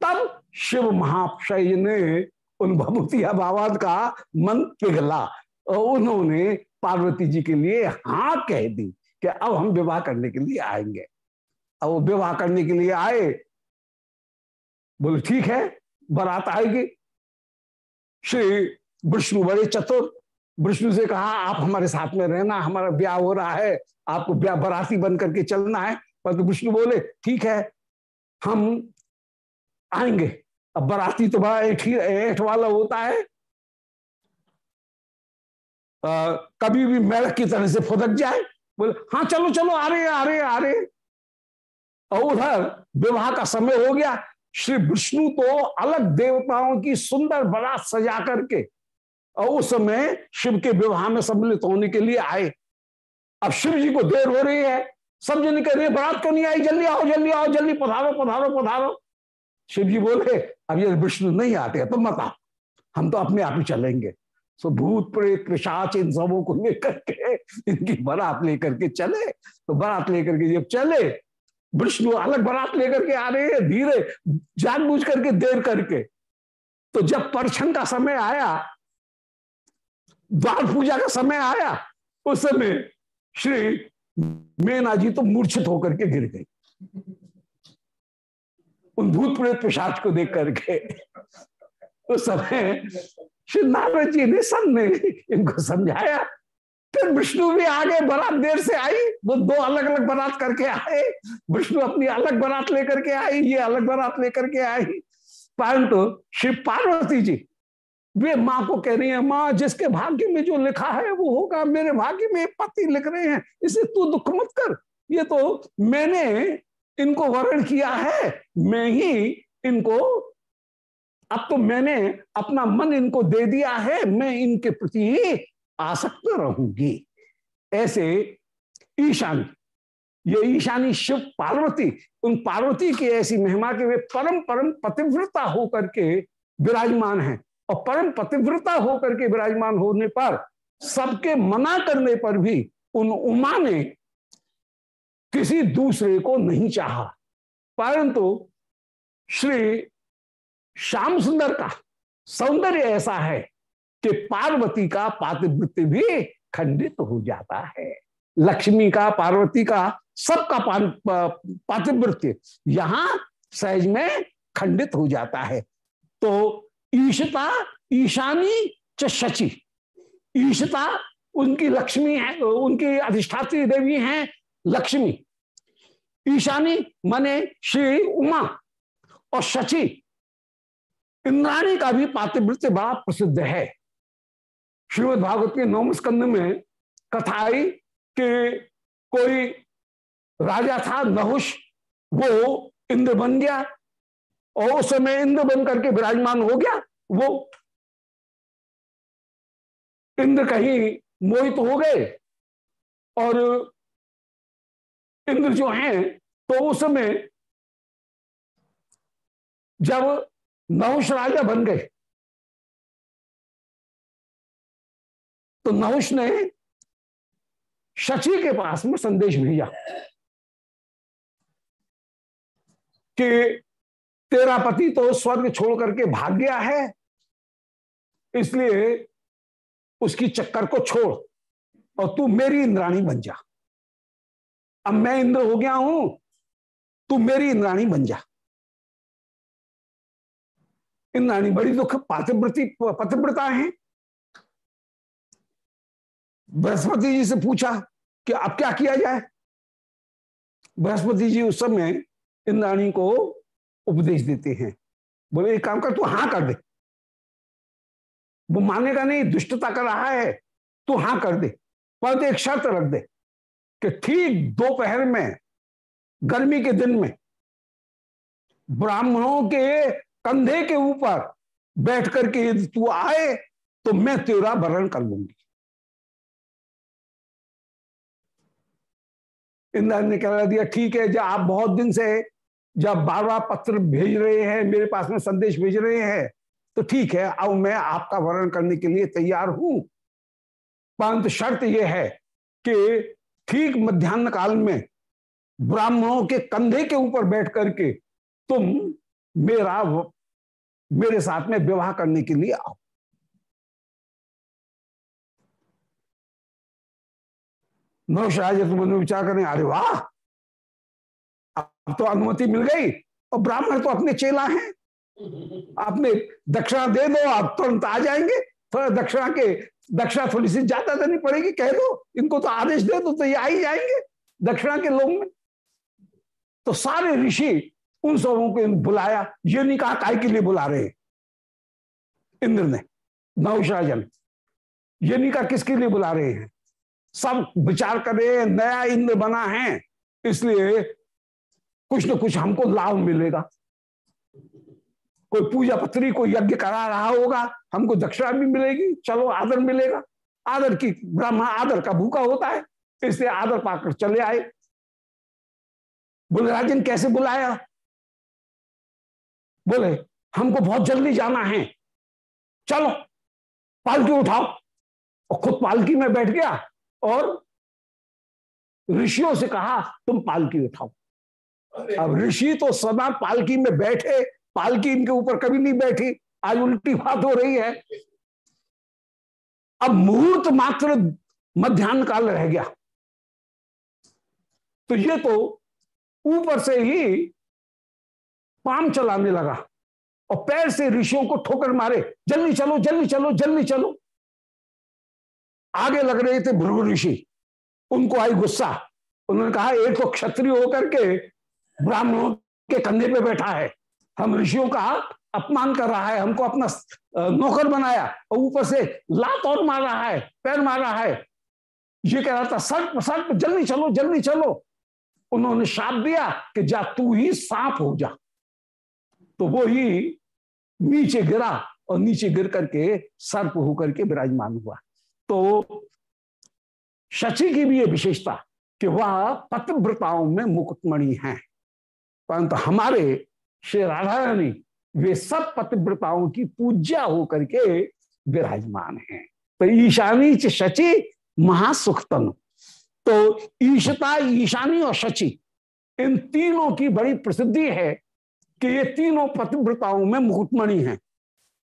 तब शिव महाशय ने उन भभूतिया बाबा का मन पिघला और उन्होंने पार्वती जी के लिए हाँ कह दी कि अब हम विवाह करने के लिए आएँगे। अब वो विवाह करने के लिए आए, बोले, ठीक है बारात आएगी श्री विष्णु बड़े चतुर विष्णु से कहा आप हमारे साथ में रहना हमारा ब्याह हो रहा है आपको ब्याह बराती बन करके चलना है। परंतु तो विष्णु बोले ठीक है हम आएँगे। अब बराती तो बड़ा एठ एठ वाला होता है। आ, कभी भी मेढक की तरह से फुदक जाए। बोले हाँ चलो चलो आ रहे आ रहे आ रहे। और उधर विवाह का समय हो गया। श्री विष्णु तो अलग देवताओं की सुंदर बरात सजा करके और उस समय शिव के विवाह में सम्मिलित होने के लिए आए। अब शिव जी को देर हो रही है। सब जन कह रहे बरात क्यों नहीं आई? जल्दी आओ जल्दी आओ, जल्दी पधारो पधारो पधारो। शिव जी बोले, अब ये विष्णु नहीं आते तो मत आओ। हम तो अपने आप ही चलेंगे। सो भूत प्रेत पिशाच इन सबों को लेकर के इनकी बारात लेकर के चले। तो बारात लेकर के जब चले विष्णु अलग बरात लेकर के आ रहे हैं, धीरे, जानबूझ करके, देर करके। तो जब परछन का समय आया द्वार पूजा का समय आया, उस समय श्री मेना जी तो मूर्छित होकर के गिर गई। उन भूत प्रेत पिशाच को देख करके। उस समय श्री नारद जी ने सबने इनको समझाया फिर विष्णु भी आगे बारात देर से आई, वो दो अलग अलग बारात करके आए। विष्णु अपनी अलग बारात लेकर के आई, ये अलग बारात लेकर के आई। परंतु शिव पार्वती जी, वे माँ को कह रही है, माँ, जिसके भाग्य में जो लिखा है, वो होगा। मेरे भाग्य में पति लिख रहे हैं। इसे तू दुख मत कर। ये तो मैंने इनको वर्ण किया है। मैं ही इनको, अब तो मैंने अपना मन इनको दे दिया है। मैं इनके प्रति आसक्त रहूँगी। ऐसे ईशानी, ये ईशानी शिव पार्वती, उन पार्वती की ऐसी महिमा के वे परम परम पतिव्रता होकर के विराजमान हैं और परम पतिव्रता होकर के विराजमान होने पर सबके मना करने पर भी उन उमा ने किसी दूसरे को नहीं चाहा। परंतु श्री श्याम सुंदर का सौंदर्य ऐसा है कि पार्वती का पातिवृत्ति भी खंडित हो जाता है। लक्ष्मी का, पार्वती का, सबका पातिवृत्य यहाँ सहज में खंडित हो जाता है। तो ईशता, ईशानी च शची। ईशता उनकी लक्ष्मी है, उनकी अधिष्ठात्री देवी हैं लक्ष्मी। ईशानी माने श्री उमा और शची। इंद्राणी का भी पातिवृत्य बड़ा प्रसिद्ध है। श्रीमद भागवत के नौम स्कंद में कथा आई कि कोई राजा था, नहुष, वो इंद्र बन गया और उस समय इंद्र बन करके विराजमान हो गया, वो इंद्र कहीं मोहित हो गए और इंद्र जो हैं तो उस समय जब नहुष राजा बन गए तो नहुष ने शची के पास में संदेश भेजा कि तेरा पति तो स्वर्ग छोड़ करके भाग गया है, इसलिए उसकी चक्कर को छोड़ और तू मेरी इंद्राणी बन जा। अब मैं इंद्र हो गया हूँ, तू मेरी इंद्राणी बन जा। इंद्राणी बड़ी दुख, पातिव्रति पतिव्रता है। बृहस्पति जी से पूछा कि अब क्या किया जाए? बृहस्पति जी उस समय इंद्राणी को उपदेश देते हैं। बोले, एक काम कर, तू हाँ कर दे। वो मानेगा नहीं, दुष्टता कर रहा है, तू हाँ कर दे। पर एक शर्त रख दे कि ठीक दोपहर में, गर्मी के दिन में, ब्राह्मणों के कंधे के ऊपर बैठ करके यदि तू आए तो मैं तेरा वर्ण कर लूँगी। इंद्र ने कह दिया, ठीक है जब आप बहुत दिन से जब बार बार पत्र भेज रहे हैं, मेरे पास में संदेश भेज रहे हैं तो ठीक है, अब मैं आपका वर्ण करने के लिए तैयार हूँ। परंतु शर्त यह है कि ठीक मध्यान्ह काल में ब्राह्मणों के कंधे के ऊपर बैठ करके तुम मेरा, मेरे साथ में विवाह करने के लिए आओ। नौशराज तुम विचार करें अरे वाह! अब तो अनुमति मिल गई और ब्राह्मण तो अपने चेला हैं। आपने दक्षिणा दे दो, आप तुरंत आ जाएँगे। थोड़ा दक्षिणा के, दक्षिणा थोड़ी सी ज़्यादा देनी पड़ेगी, कह दो। इनको तो आदेश दे दो तो ये आ ही जाएँगे दक्षिणा के लोग में। तो सारे ऋषि उन सबों को बुलाया। ये नहीं कहा काय के लिए बुला रहे इंद्र ने नौशाजन ये नहीं कहा किसके लिए बुला रहे हैं। सब विचार करे नया इंद्र बना है, इसलिए कुछ न कुछ हमको लाभ मिलेगा। कोई पूजा पत्री, कोई यज्ञ करा रहा होगा, हमको दक्षिणा भी मिलेगी, चलो आदर मिलेगा। आदर की ब्राह्मण आदर का भूखा होता है, इसलिए आदर पाकर चले आए। बोले, राजन कैसे बुलाया? बोले, हमको बहुत जल्दी जाना है। चलो पालकी उठाओ। और खुद पालकी में बैठ गया। और ऋषियों से कहा तुम पालकी उठाओ। अब ऋषि तो सदा पालकी में बैठे पालकी इनके ऊपर कभी नहीं बैठी। आज उल्टी बात हो रही है। अब मुहूर्त मात्र मध्यान्ह काल रह गया। तो ये तो ऊपर से ही पाम चलाने लगा और पैर से ऋषियों को ठोकर मारे जल्दी चलो जल्दी चलो जल्दी चलो। आगे लग रहे थे भृगु ऋषि। उनको आई गुस्सा। उन्होंने कहा, एक तो क्षत्रिय होकर के ब्राह्मणों के कंधे पे बैठा है। हम ऋषियों का अपमान कर रहा है, हमको अपना नौकर बनाया और ऊपर से लात और मार रहा है, पैर मार रहा है। ये कह रहा था, सर्प सर्प, जल्दी चलो जल्दी चलो। उन्होंने शाप दिया कि जा तू ही सांप हो जा। तो वो ही नीचे गिरा और नीचे गिर करके सर्प होकर के विराजमान हुआ। तो शची की भी ये विशेषता कि वह पतिव्रताओं में मुकुटमणि हैं। परंतु हमारे श्री राधा रानी वे सब पतिव्रताओं की पूजा होकर के विराजमान हैं। तो ईशानी च शचि महासुखतन। तो ईशता, ईशानी और शचि, इन तीनों की बड़ी प्रसिद्धि है कि ये तीनों पतिव्रताओं में मुकुटमणि हैं।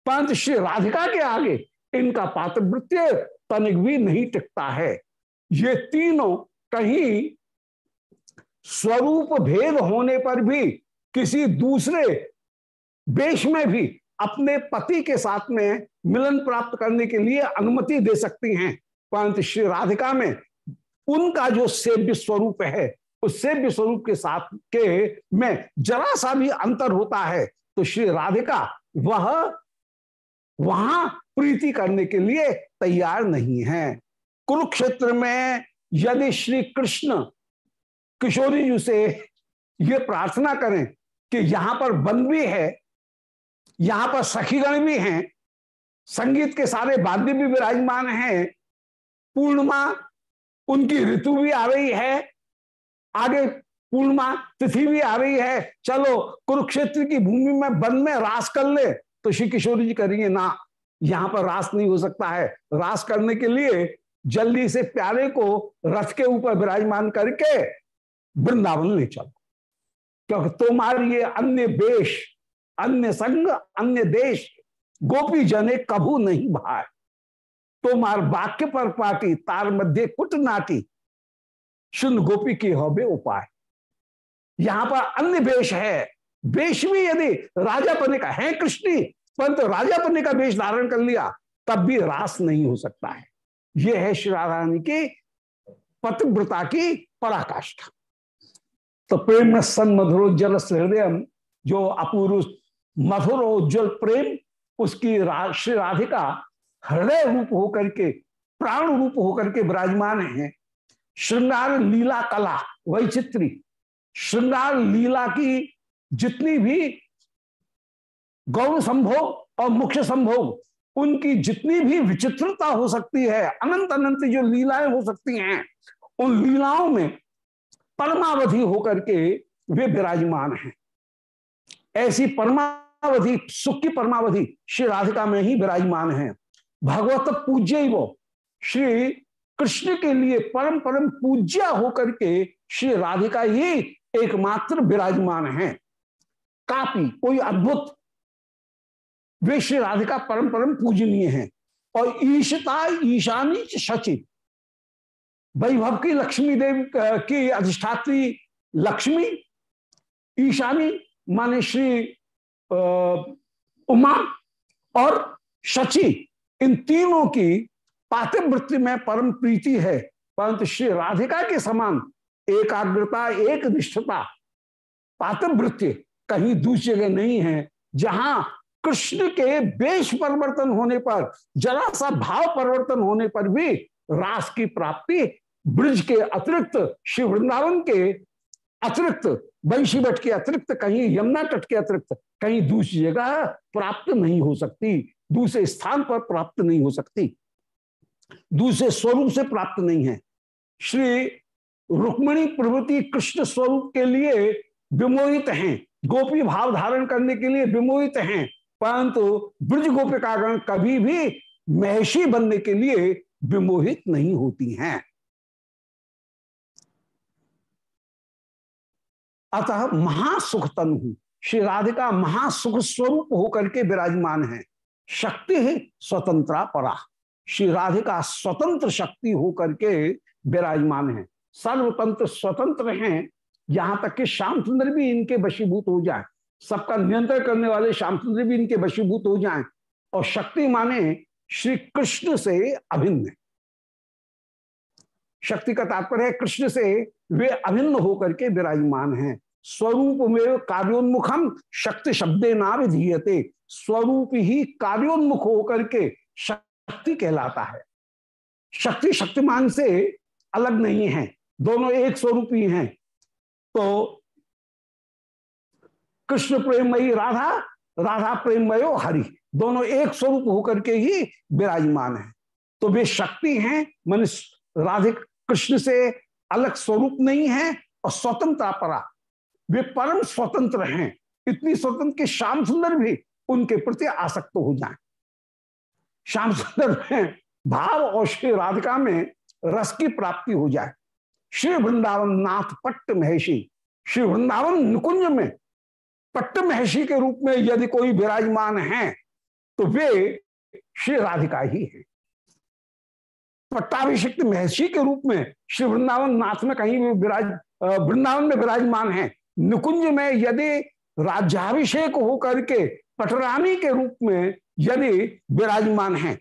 परंतु श्री राधिका के आगे इनका पातिवृत्य तनिक भी नहीं टिकता है। ये तीनों कहीं स्वरूप भेद होने पर भी, किसी दूसरे देश में भी अपने पति के साथ में मिलन प्राप्त करने के लिए अनुमति दे सकती हैं। परंतु श्री राधिका में उनका जो सेव्य स्वरूप है, उस सेव्य स्वरूप के साथ के में जरा सा भी अंतर होता है। तो श्री राधिका, वह वहाँ प्रीति करने के लिए तैयार नहीं है। कुरुक्षेत्र में यदि श्री कृष्ण किशोरी जी से ये प्रार्थना करें कि यहाँ पर वन भी है, यहाँ पर सखीगण भी हैं, संगीत के सारे वाद्य भी विराजमान हैं, पूर्णिमा उनकी ऋतु भी आ रही है, आगे पूर्णिमा तिथि भी आ रही है, चलो कुरुक्षेत्र की भूमि में वन में रास कर ले। तो श्री किशोर जी करेंगे ना, यहाँ पर रास नहीं हो सकता है। रास करने के लिए जल्दी से प्यारे को रथ के ऊपर विराजमान करके वृंदावन ले चलो। क्योंकि तुम्हारी ये अन्य देश, अन्य संग अन्य देश, गोपी जने कभू नहीं भाई तुम्हार वाक्य पर पाटी, तार मध्य कुट नाटी, शुद्ध गोपी की बे उपाय। यहाँ पर अन्य वेश है वेश भी यदि राजा पने का, है कृष्णी परंतु राजा पने का वेश धारण कर लिया, तब भी रास नहीं हो सकता है। यह है श्री रानी की पतिव्रता की पराकाष्ठा। तो प्रेम सन मधुरोज्जल हृदय, जो अपूर्व मधुर उज्जवल प्रेम, उसकी श्री राधिका हृदय रूप होकर के, प्राण रूप होकर के विराजमान है। श्रृंगार लीला कला, वैचित्री, श्रृंगार लीला की जितनी भी गौर संभोग और मुख्य संभोग उनकी जितनी भी विचित्रता हो सकती है, अनंत अनंत जो लीलाएँ हो सकती हैं, उन लीलाओं में परमावधि होकर के वे विराजमान हैं। ऐसी परमावधि, सुख की परमावधि श्री राधिका में ही विराजमान है। भगवत पूज्य ही वो श्री कृष्ण के लिए परम परम पूज्य होकर के श्री राधिका ही एकमात्र विराजमान है। कापी, कोई अद्भुत। वे श्री राधिका परम परम पूजनीय है। और ईशता ईशानी शचि। वैभव की लक्ष्मी देव की अधिष्ठात्री लक्ष्मी, ईशानी माने श्री उमा और शचि। इन तीनों की पातिवृत्ति में परम प्रीति है, परंतु श्री राधिका के समान एकाग्रता, एक निष्ठता, पातिवृत्ति कहीं दूसरी जगह नहीं है, जहाँ कृष्ण के वेश परिवर्तन होने पर, जरा सा भाव परिवर्तन होने पर भी रास की प्राप्ति, ब्रज के अतिरिक्त शिव वृंदावन के अतिरिक्त, वंशी भट्ट के अतिरिक्त, कहीं यमुना तट के अतिरिक्त, कहीं दूसरी जगह प्राप्त नहीं हो सकती, दूसरे स्थान पर प्राप्त नहीं हो सकती, दूसरे स्वरूप से प्राप्त नहीं है। श्री रुक्मणी प्रभृति कृष्ण स्वरूप के लिए विमोहित हैं। गोपी भाव धारण करने के लिए विमोहित हैं, परंतु ब्रज गोपिकागण कभी भी महर्षि बनने के लिए विमोहित नहीं होती हैं। अतः महासुख तनु श्री राधिका महासुख स्वरूप होकर के विराजमान है। शक्ति ही स्वतंत्रा परा। श्री राधिका स्वतंत्र शक्ति होकर के विराजमान है। सर्वतंत्र स्वतंत्र हैं। यहाँ तक कि श्याम श्यामचंद्र भी इनके वशीभूत हो जाए। सबका नियंत्रण करने वाले श्यामचंद्र भी इनके वशीभूत हो जाए और शक्ति माने श्री कृष्ण से अभिन्न। शक्ति का तात्पर्य है, कृष्ण से वे अभिन्न होकर के विराजमान हैं। स्वरूप में कार्योन्मुखम शक्ति शब्दे ना विधीयते स्वरूप ही कार्योन्मुख होकर के शक्ति कहलाता है। शक्ति शक्तिमान से अलग नहीं है, दोनों एक स्वरूप ही हैं। तो कृष्ण प्रेमयी राधा राधा प्रेमयो हरि। दोनों एक स्वरूप होकर के ही विराजमान है। तो वे शक्ति हैं मन राधे कृष्ण से अलग स्वरूप नहीं है और स्वतंत्रता परा। वे परम स्वतंत्र हैं। इतनी स्वतंत्र कि श्याम सुंदर भी उनके प्रति आसक्त हो जाए। श्याम सुंदर में भाव और श्री राधिका में रस की प्राप्ति हो जाए। श्री वृंदावन नाथ पट्ट महेशी श्री वृंदावन निकुंज में पट्ट महर्षि के रूप में यदि कोई विराजमान है तो वे श्री राधिका ही है। पट्टाभिषिक्त महर्षि के रूप में श्री वृंदावन नाथ में कहीं भी विराज वृंदावन में विराजमान है, निकुंज में यदि राज्याभिषेक होकर के पटरानी के रूप में यदि विराजमान है,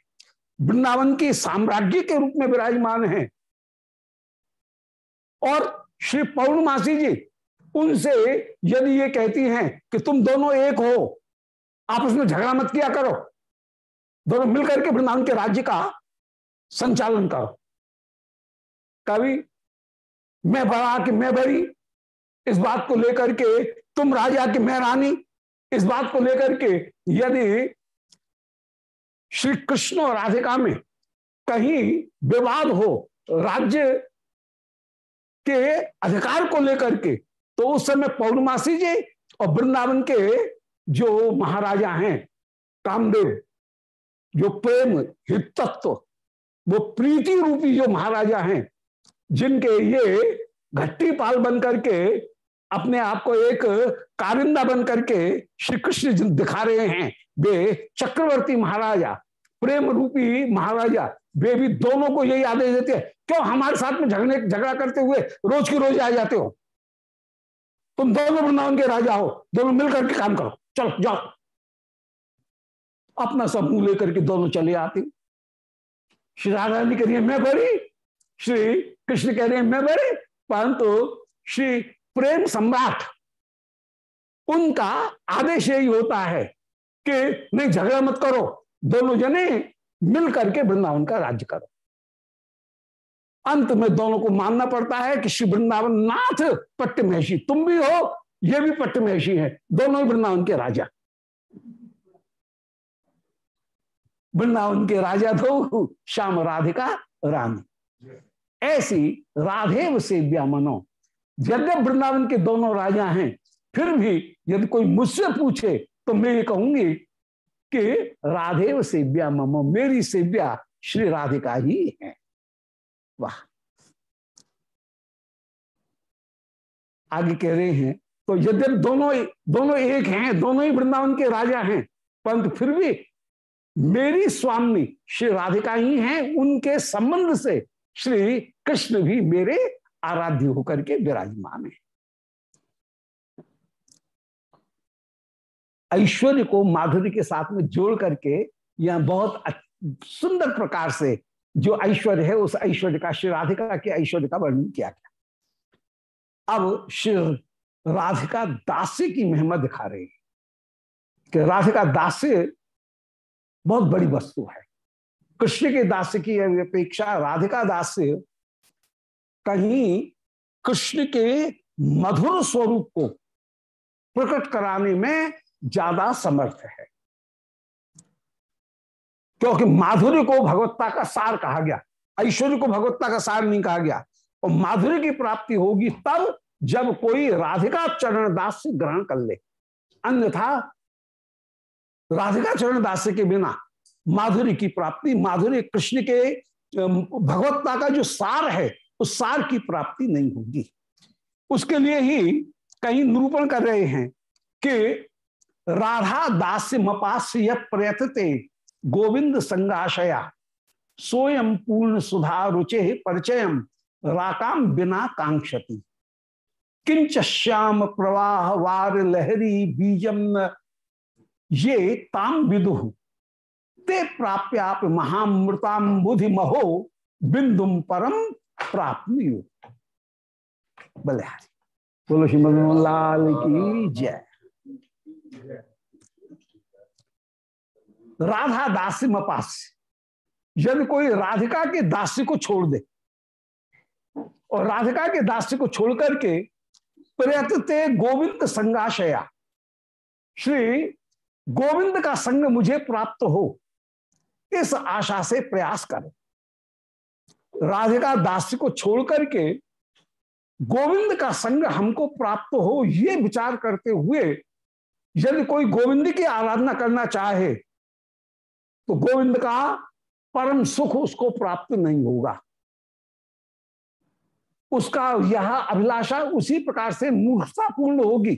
वृंदावन की साम्राज्य के रूप में विराजमान है और श्री पौर्णमासी जी, उनसे यदि ये कहती हैं कि तुम दोनों एक हो आपस में झगड़ा मत किया करो। दोनों मिलकर के वृंदावन के राज्य का संचालन करो। कवि, मैं बड़ा कि मैं बड़ी, इस बात को लेकर के तुम राजा कि मैं रानी, इस बात को लेकर के यदि श्री कृष्ण और राधिका में कहीं विवाद हो, राज्य के अधिकार को लेकर के। तो उस समय पौर्णमासी जी और वृंदावन के जो महाराजा हैं, कामदेव, जो प्रेम हित तत्व वो प्रीति रूपी जो महाराजा हैं, जिनके ये घट्टी पाल बन करके, अपने आप को एक कारिंदा बन करके श्री कृष्ण दिखा रहे हैं, वे चक्रवर्ती महाराजा, प्रेम रूपी महाराजा वे भी दोनों को यही आदेश देते हैं, क्यों हमारे साथ में झगड़े झगड़ा करते हुए रोज की रोज आ जाते हो? तुम दोनों वृंदावन के राजा हो, दोनों मिलकर के काम करो, चलो जाओ। अपना सब मुँह लेकर के दोनों चले आते श्री राधा रानी कह रही है, मैं बड़ी। श्री कृष्ण कह रहे हैं, मैं बड़ी। परंतु श्री प्रेम सम्राट, उनका आदेश यही होता है कि नहीं, झगड़ा मत करो। दोनों जने मिल करके वृंदावन का राज्य करो। अंत में दोनों को मानना पड़ता है कि श्री वृंदावन नाथ पट्टमहषी तुम भी हो, ये भी पट्टमहषी है, दोनों ही वृंदावन के राजा। वृंदावन के राजा दो श्याम राधिका रानी। ऐसी राधेव से मनो। यद्यप वृंदावन के दोनों राजा हैं, फिर भी यदि कोई मुझसे पूछे तो मैं ये कहूँगी कि राधेव सेव्या ममो, मेरी सेव्या श्री राधिका ही है। वाह। आगे कह रहे हैं तो यद्यप दोनों दोनों एक हैं, दोनों ही वृंदावन के राजा हैं, परंतु फिर भी मेरी स्वामी श्री राधिका ही हैं, उनके संबंध से श्री कृष्ण भी मेरे आराध्य होकर के विराजमान है। ऐश्वर्य को माधुरी के साथ में जोड़ करके यह बहुत सुंदर प्रकार से जो ऐश्वर्य है, उस ऐश्वर्य का, श्री राधिका के ऐश्वर्य का वर्णन किया गया। अब श्री राधिका दास्य की महिमा दिखा रही है कि राधिका दास्य बहुत बड़ी वस्तु है। कृष्ण के दास्य की अपेक्षा राधिका दास्य कहीं कृष्ण के मधुर स्वरूप को प्रकट कराने में ज़्यादा समर्थ है। क्योंकि माधुर्य को भगवत्ता का सार कहा गया, ऐश्वर्य को भगवत्ता का सार नहीं कहा गया, और माधुर्य की प्राप्ति होगी तब जब कोई राधिका चरण दास से ग्रहण कर ले। अन्यथा राधिका चरण दास के बिना माधुर्य की प्राप्ति माधुर्य कृष्ण के भगवत्ता का जो सार है, उस सार की प्राप्ति नहीं होगी। उसके लिए ही कहीं निरूपण कर रहे हैं कि राधा दास्य मपास्य प्रयतते, गोविंद संगाशया। सोयम पूर्ण सुधा रुचे परिचयम राकाम बिना कांक्षति किंच श्याम प्रवाह वार लहरी बीजम ये ताम विदु। ते प्राप्याप महामृताम बुधि महो बिंदुम परम प्राप्त बलिहारी। बोलो श्रीमद लाल की जय। राधा दासी मपास। यदि कोई राधिका के दासी को छोड़ दे। और राधिका के दासी को छोड़ करके प्रयतते गोविंद संगाशया। श्री गोविंद का संग मुझे प्राप्त हो, इस आशा से प्रयास करें। राधिका दासी को छोड़ करके गोविंद का संग हमको प्राप्त हो, ये विचार करते हुए यदि कोई गोविंद की आराधना करना चाहे तो गोविंद का परम सुख उसको प्राप्त नहीं होगा। उसका यह अभिलाषा उसी प्रकार से मूर्खता पूर्ण होगी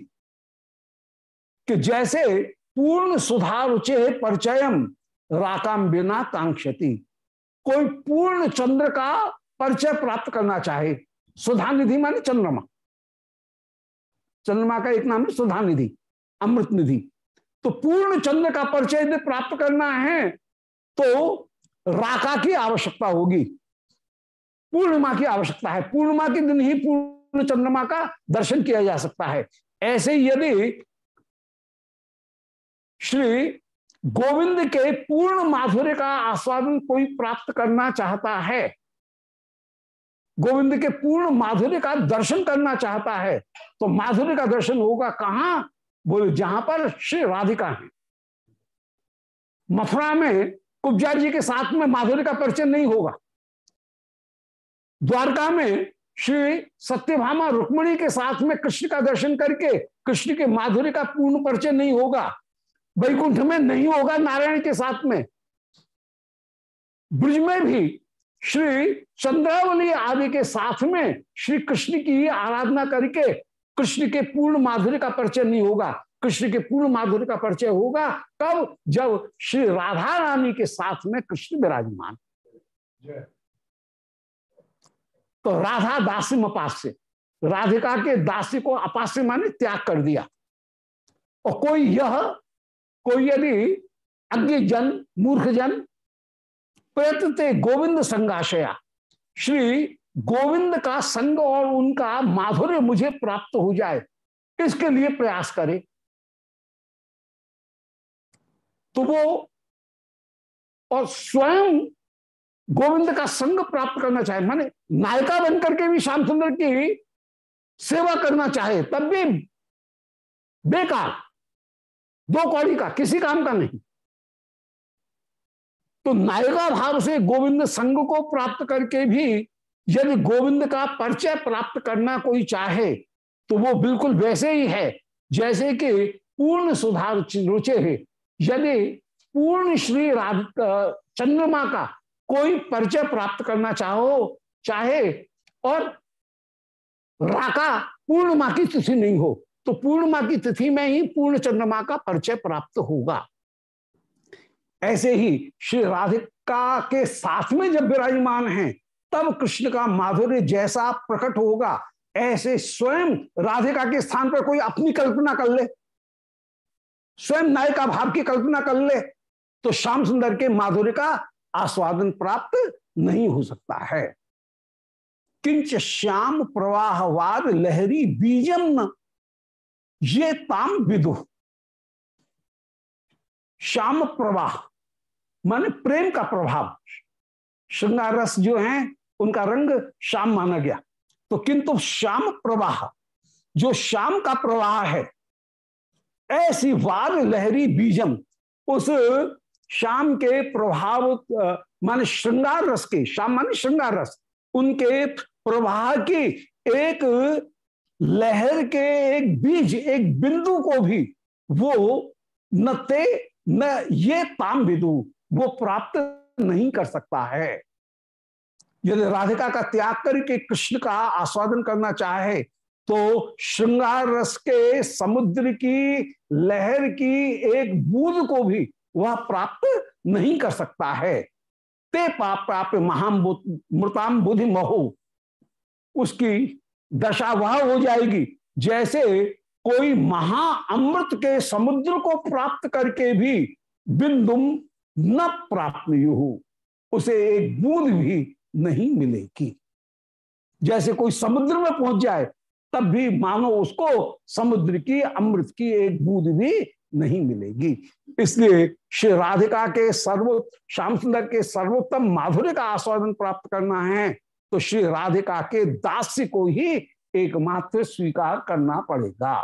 कि जैसे पूर्ण सुधार उचे परिचयम राकाम बिना कांक्षति। कोई पूर्ण चंद्र का परिचय प्राप्त करना चाहे सुधा निधि माने चंद्रमा। चंद्रमा का एक नाम है सुधा निधि अमृत निधि तो पूर्ण चंद्र का परिचय यदि प्राप्त करना है तो राका की आवश्यकता होगी। पूर्णिमा की आवश्यकता है। पूर्णिमा के दिन ही पूर्ण चंद्रमा का दर्शन किया जा सकता है। ऐसे यदि श्री गोविंद के पूर्ण माधुर्य का आस्वादन कोई प्राप्त करना चाहता है, गोविंद के पूर्ण माधुर्य का दर्शन करना चाहता है तो माधुर्य का दर्शन होगा कहाँ? बोले, जहाँ पर श्री राधिका है। मथुरा में कुब्जा जी के साथ में माधुरी का परिचय नहीं होगा। द्वारका में श्री सत्यभामा रुक्मणी के साथ में कृष्ण का दर्शन करके कृष्ण के माधुर्य का पूर्ण परिचय नहीं होगा। वैकुंठ में नहीं होगा नारायण के साथ में। ब्रज में भी श्री चंद्रावली आदि के साथ में श्री कृष्ण की आराधना करके कृष्ण के पूर्ण माधुर्य का परिचय नहीं होगा, कृष्ण के पूर्ण माधुर्य का परिचय होगा कब जब श्री राधा रानी के साथ में कृष्ण विराजमान। तो राधा दासी अपास्य राधिका के दासी को अपास्य माने त्याग कर दिया। और कोई यह, कोई यदि अज्ञ जन मूर्ख जन प्रयत्ते गोविंद संगाशया, श्री गोविंद का संग और उनका माधुर्य मुझे प्राप्त हो जाए, इसके लिए प्रयास करे। तो वो और स्वयं गोविंद का संग प्राप्त करना चाहे, माने नायिका बनकर के भी श्याम सुंदर की सेवा करना चाहे, तब भी बेकार, दो कौड़ी का, किसी काम का नहीं। तो नायिका भाव से गोविंद संग को प्राप्त करके भी यदि गोविंद का परिचय प्राप्त करना कोई चाहे तो वो बिल्कुल वैसे ही है, जैसे कि पूर्ण सुधार रुचे है। यदि पूर्ण श्री चंद्रमा का कोई परिचय प्राप्त करना चाहो, चाहे, और राका पूर्णिमा की तिथि नहीं हो तो पूर्णिमा की तिथि में ही पूर्ण चंद्रमा का परिचय प्राप्त होगा। ऐसे ही श्री राधिका के साथ में जब विराजमान है तब कृष्ण का माधुर्य जैसा प्रकट होगा, ऐसे स्वयं राधिका के स्थान पर कोई अपनी कल्पना कर ले। स्वयं नायिका भाव की कल्पना कर ले तो श्याम सुंदर के माधुर्य का आस्वादन प्राप्त नहीं हो सकता है। किंच श्याम प्रवाहवाद लहरी बीजम, ये ताम विदु। श्याम प्रवाह, माने प्रेम का प्रभाव। श्रृंगार रस जो है उनका रंग श्याम माना गया। तो किंतु श्याम प्रवाह, जो श्याम का प्रवाह है, ऐसी वार लहरी, बीजम, उस श्याम के प्रभाव माने श्रृंगार रस के, श्याम माने श्रृंगार रस, उनके प्रवाह की एक लहर के एक बीज, एक बिंदु को भी वो न ते, न ये ताम बिंदु वो प्राप्त नहीं कर सकता है। यदि राधिका का त्याग करके कृष्ण का आस्वादन करना चाहे तो श्रृंगार रस के समुद्र की लहर की एक बूंद को भी वह प्राप्त नहीं कर सकता है। ते पाप प्राप्त महामृताम बुद्धि महो। उसकी दशा वह हो जाएगी जैसे कोई महाअमृत के समुद्र को प्राप्त करके भी बिंदुम न प्राप्त हो उसे एक बूंद भी नहीं मिलेगी। जैसे कोई समुद्र में पहुँच जाए, तब भी मानो उसको समुद्र की, अमृत की एक बूंद भी नहीं मिलेगी। इसलिए श्री राधिका के सर्व, श्याम सुंदर के सर्वोत्तम माधुर्य का आस्वादन प्राप्त करना है तो श्री राधिका के दास्य को ही एकमात्र स्वीकार करना पड़ेगा।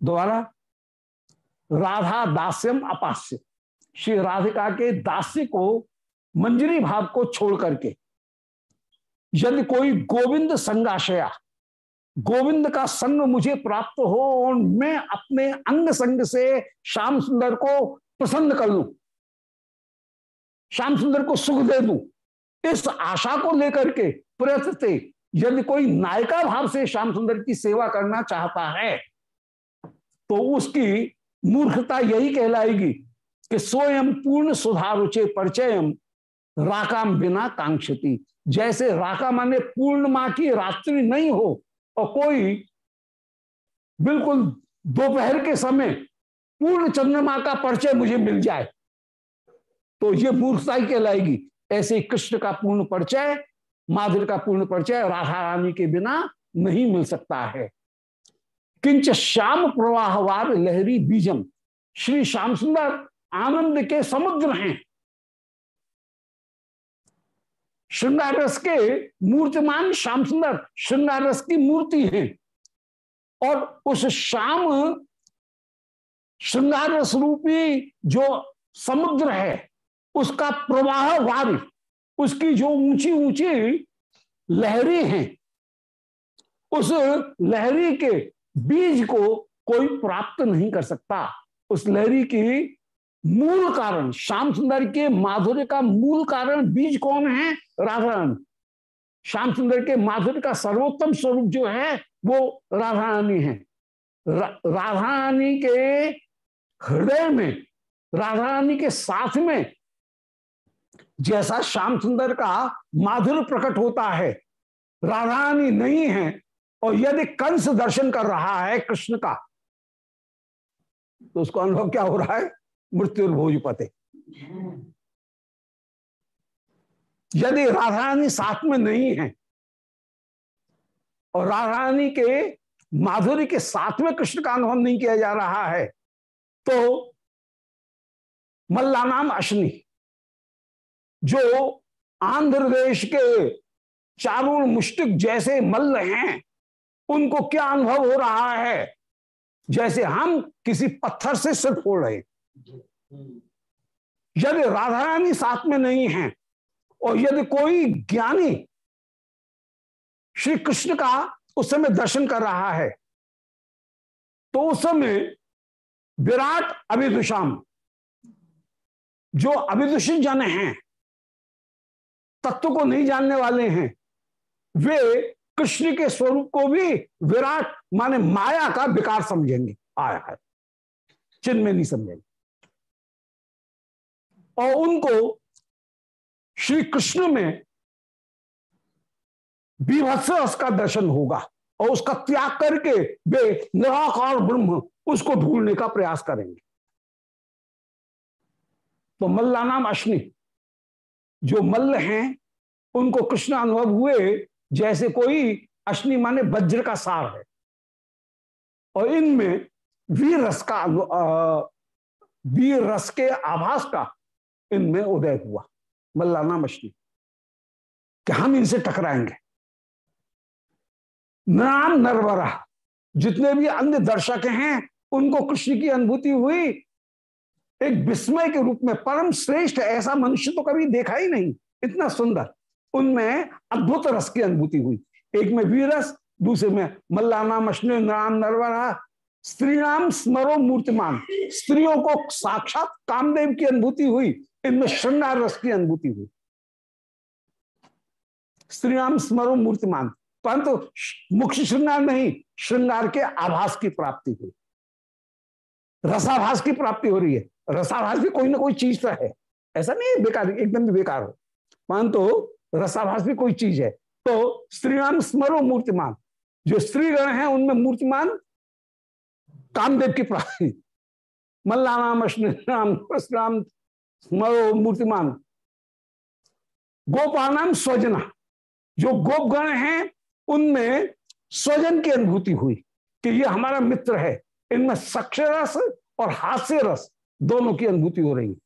दोबारा, राधा दास्यम अपास्य। श्री राधिका के दास्य को मंजरी भाव को छोड़ करके। यदि कोई गोविंद संगाशया, गोविंद का संग मुझे प्राप्त हो और मैं अपने अंग संग से श्याम सुंदर को प्रसन्न कर लू, श्याम सुंदर को सुख दे दू, इस आशा को लेकर के प्रयत्न यदि कोई नायिका भाव से श्याम सुंदर की सेवा करना चाहता है तो उसकी मूर्खता यही कहलाएगी कि स्वयं पूर्ण सुधारुचे परिचयम राकाम बिना कांक्षती। जैसे राका माने पूर्णमा की रात्रि नहीं हो और कोई बिल्कुल दोपहर के समय पूर्ण चंद्रमा का परिचय मुझे मिल जाए तो ये मूर्खता ही कहलाएगी। ऐसे कृष्ण का पूर्ण परिचय, माधुर का पूर्ण परिचय राधा रानी के बिना नहीं मिल सकता है। किंच श्याम प्रवाहवार लहरी बीजम। श्री श्याम सुंदर आनंद के समुद्र हैं। श्रृंगार रस के मूर्तिमान श्याम सुंदर श्रृंगार रस की मूर्ति है। और उस श्याम श्रृंगार रस रूपी जो समुद्र है, उसका प्रवाह वार उसकी जो ऊँची ऊँची लहरी हैं, उस लहरी के बीज को कोई प्राप्त नहीं कर सकता। उस लहरी की मूल कारण श्याम सुंदर के माधुर्य का मूल कारण बीज कौन है? राधा रानी श्याम सुंदर के माधुर्य का सर्वोत्तम स्वरूप जो है वो राधा रानी है। रा, के हृदय में राधा रानी के साथ में जैसा श्याम सुंदर का माधुर्य प्रकट होता है राधा रानी नहीं है और यदि कंस दर्शन कर रहा है कृष्ण का तो उसको अनुभव क्या हो रहा है? मृत्यु भोज पते। यदि राधा रानी साथ में नहीं है, और राधा रानी के माधुरी के साथ में कृष्ण का अनुभव नहीं किया जा रहा है तो मल्ला नाम अश्नि जो आंध्र देश के चारूण मुष्टिक जैसे मल्ल हैं, उनको क्या अनुभव हो रहा है? जैसे हम किसी पत्थर से सिर फोड़ रहे यदि राधा रानी साथ में नहीं है, और यदि कोई ज्ञानी श्री कृष्ण का उस समय दर्शन कर रहा है तो उस समय विराट अभिदुषाम, जो अभिदूषित जन हैं, तत्व को नहीं जानने वाले हैं, वे कृष्ण के स्वरूप को भी विराट माने माया का विकार समझेंगे। आया है। चिन्ह में नहीं समझेंगे। और उनको श्री कृष्ण में विभत्स रस का दर्शन होगा और उसका त्याग करके वे निराकार ब्रह्म उसको ढूँढने का प्रयास करेंगे। तो मल्ला नाम अश्नि जो मल्ल हैं, उनको कृष्ण अनुभव हुए, जैसे कोई अश्नि माने वज्र का सार है। और इनमें वीर रस का वीर रस के आभास का इनमें उदय हुआ। मल्लाना मछली कि हम इनसे टकराएँगे। नाम नरवरा। जितने भी अन्य दर्शक हैं, उनको कृष्ण की अनुभूति हुई। एक विस्मय के रूप में परम श्रेष्ठ ऐसा मनुष्य तो कभी देखा ही नहीं। इतना सुंदर। उनमें अद्भुत रस की अनुभूति हुई। एक में वीरस दूसरे में मल्लाना मशने नाम नरवरा। स्त्री नाम स्मरो मूर्तिमान। स्त्रियों को साक्षात कामदेव की अनुभूति हुई। इनमें श्रृंगार रस की अनुभूति हुई। स्त्रीनाम स्मरो मूर्तिमान, परंतु मुख्य श्रृंगार नहीं, श्रृंगार के आभास की प्राप्ति हुई। रसाभास की प्राप्ति हो रही है। रसाभास भी कोई ना कोई चीज़ तो है। ऐसा नहीं बेकार, एकदम भी बेकार हो। परंतु रसाभास भी कोई चीज़ है। तो स्त्रीनाम स्मरो मूर्तिमान, जो स्त्रीगण है, उनमें मूर्तिमान कामदेव की प्राप्ति। मल्लानाम अश्नाम मूर्तिमान गोपाल नाम स्वजना जो गोपगण हैं, उनमें स्वजन की अनुभूति हुई कि ये हमारा मित्र है। इनमें सक्ष रस और हास्य रस दोनों की अनुभूति हो रही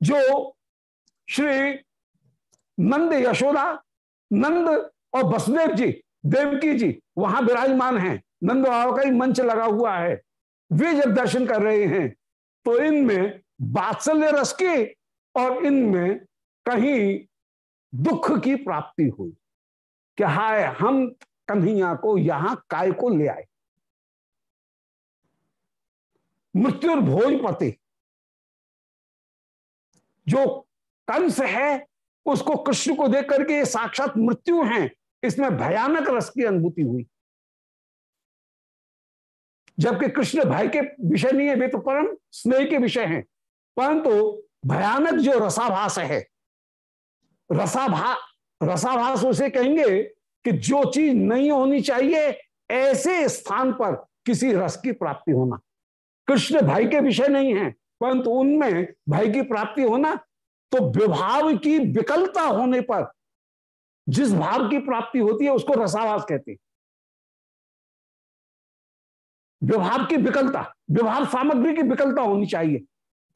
जो श्री नंद यशोदा, नंद और वसुदेव जी, देवकी जी, वहाँ विराजमान हैं। नंद बाबा का ही मंच लगा हुआ है। वे जब दर्शन कर रहे हैं तो इनमें बात्सल्य रस की और इनमें कहीं दुख की प्राप्ति हुई। कि हाय, हम कन्हैया को यहाँ काय को ले आए? मृत्यु भोजपति जो कंस है, उसको कृष्ण को देख करके ये साक्षात मृत्यु हैं। इसमें भयानक रस की अनुभूति हुई। जबकि कृष्ण भाई के विषय नहीं है, वे तो परम स्नेह के विषय हैं। परंतु भयानक जो रसाभास है, रसाभा, रसाभास उसे कहेंगे कि जो चीज़ नहीं होनी चाहिए, ऐसे स्थान पर किसी रस की प्राप्ति होना। कृष्ण भाई के विषय नहीं है, परंतु उनमें भाई की प्राप्ति होना तो विभाव की विकलता होने पर जिस भाव की प्राप्ति होती है, उसको रसावास कहते हैं। विभाव की विकलता विभाव सामग्री की विकलता होनी चाहिए।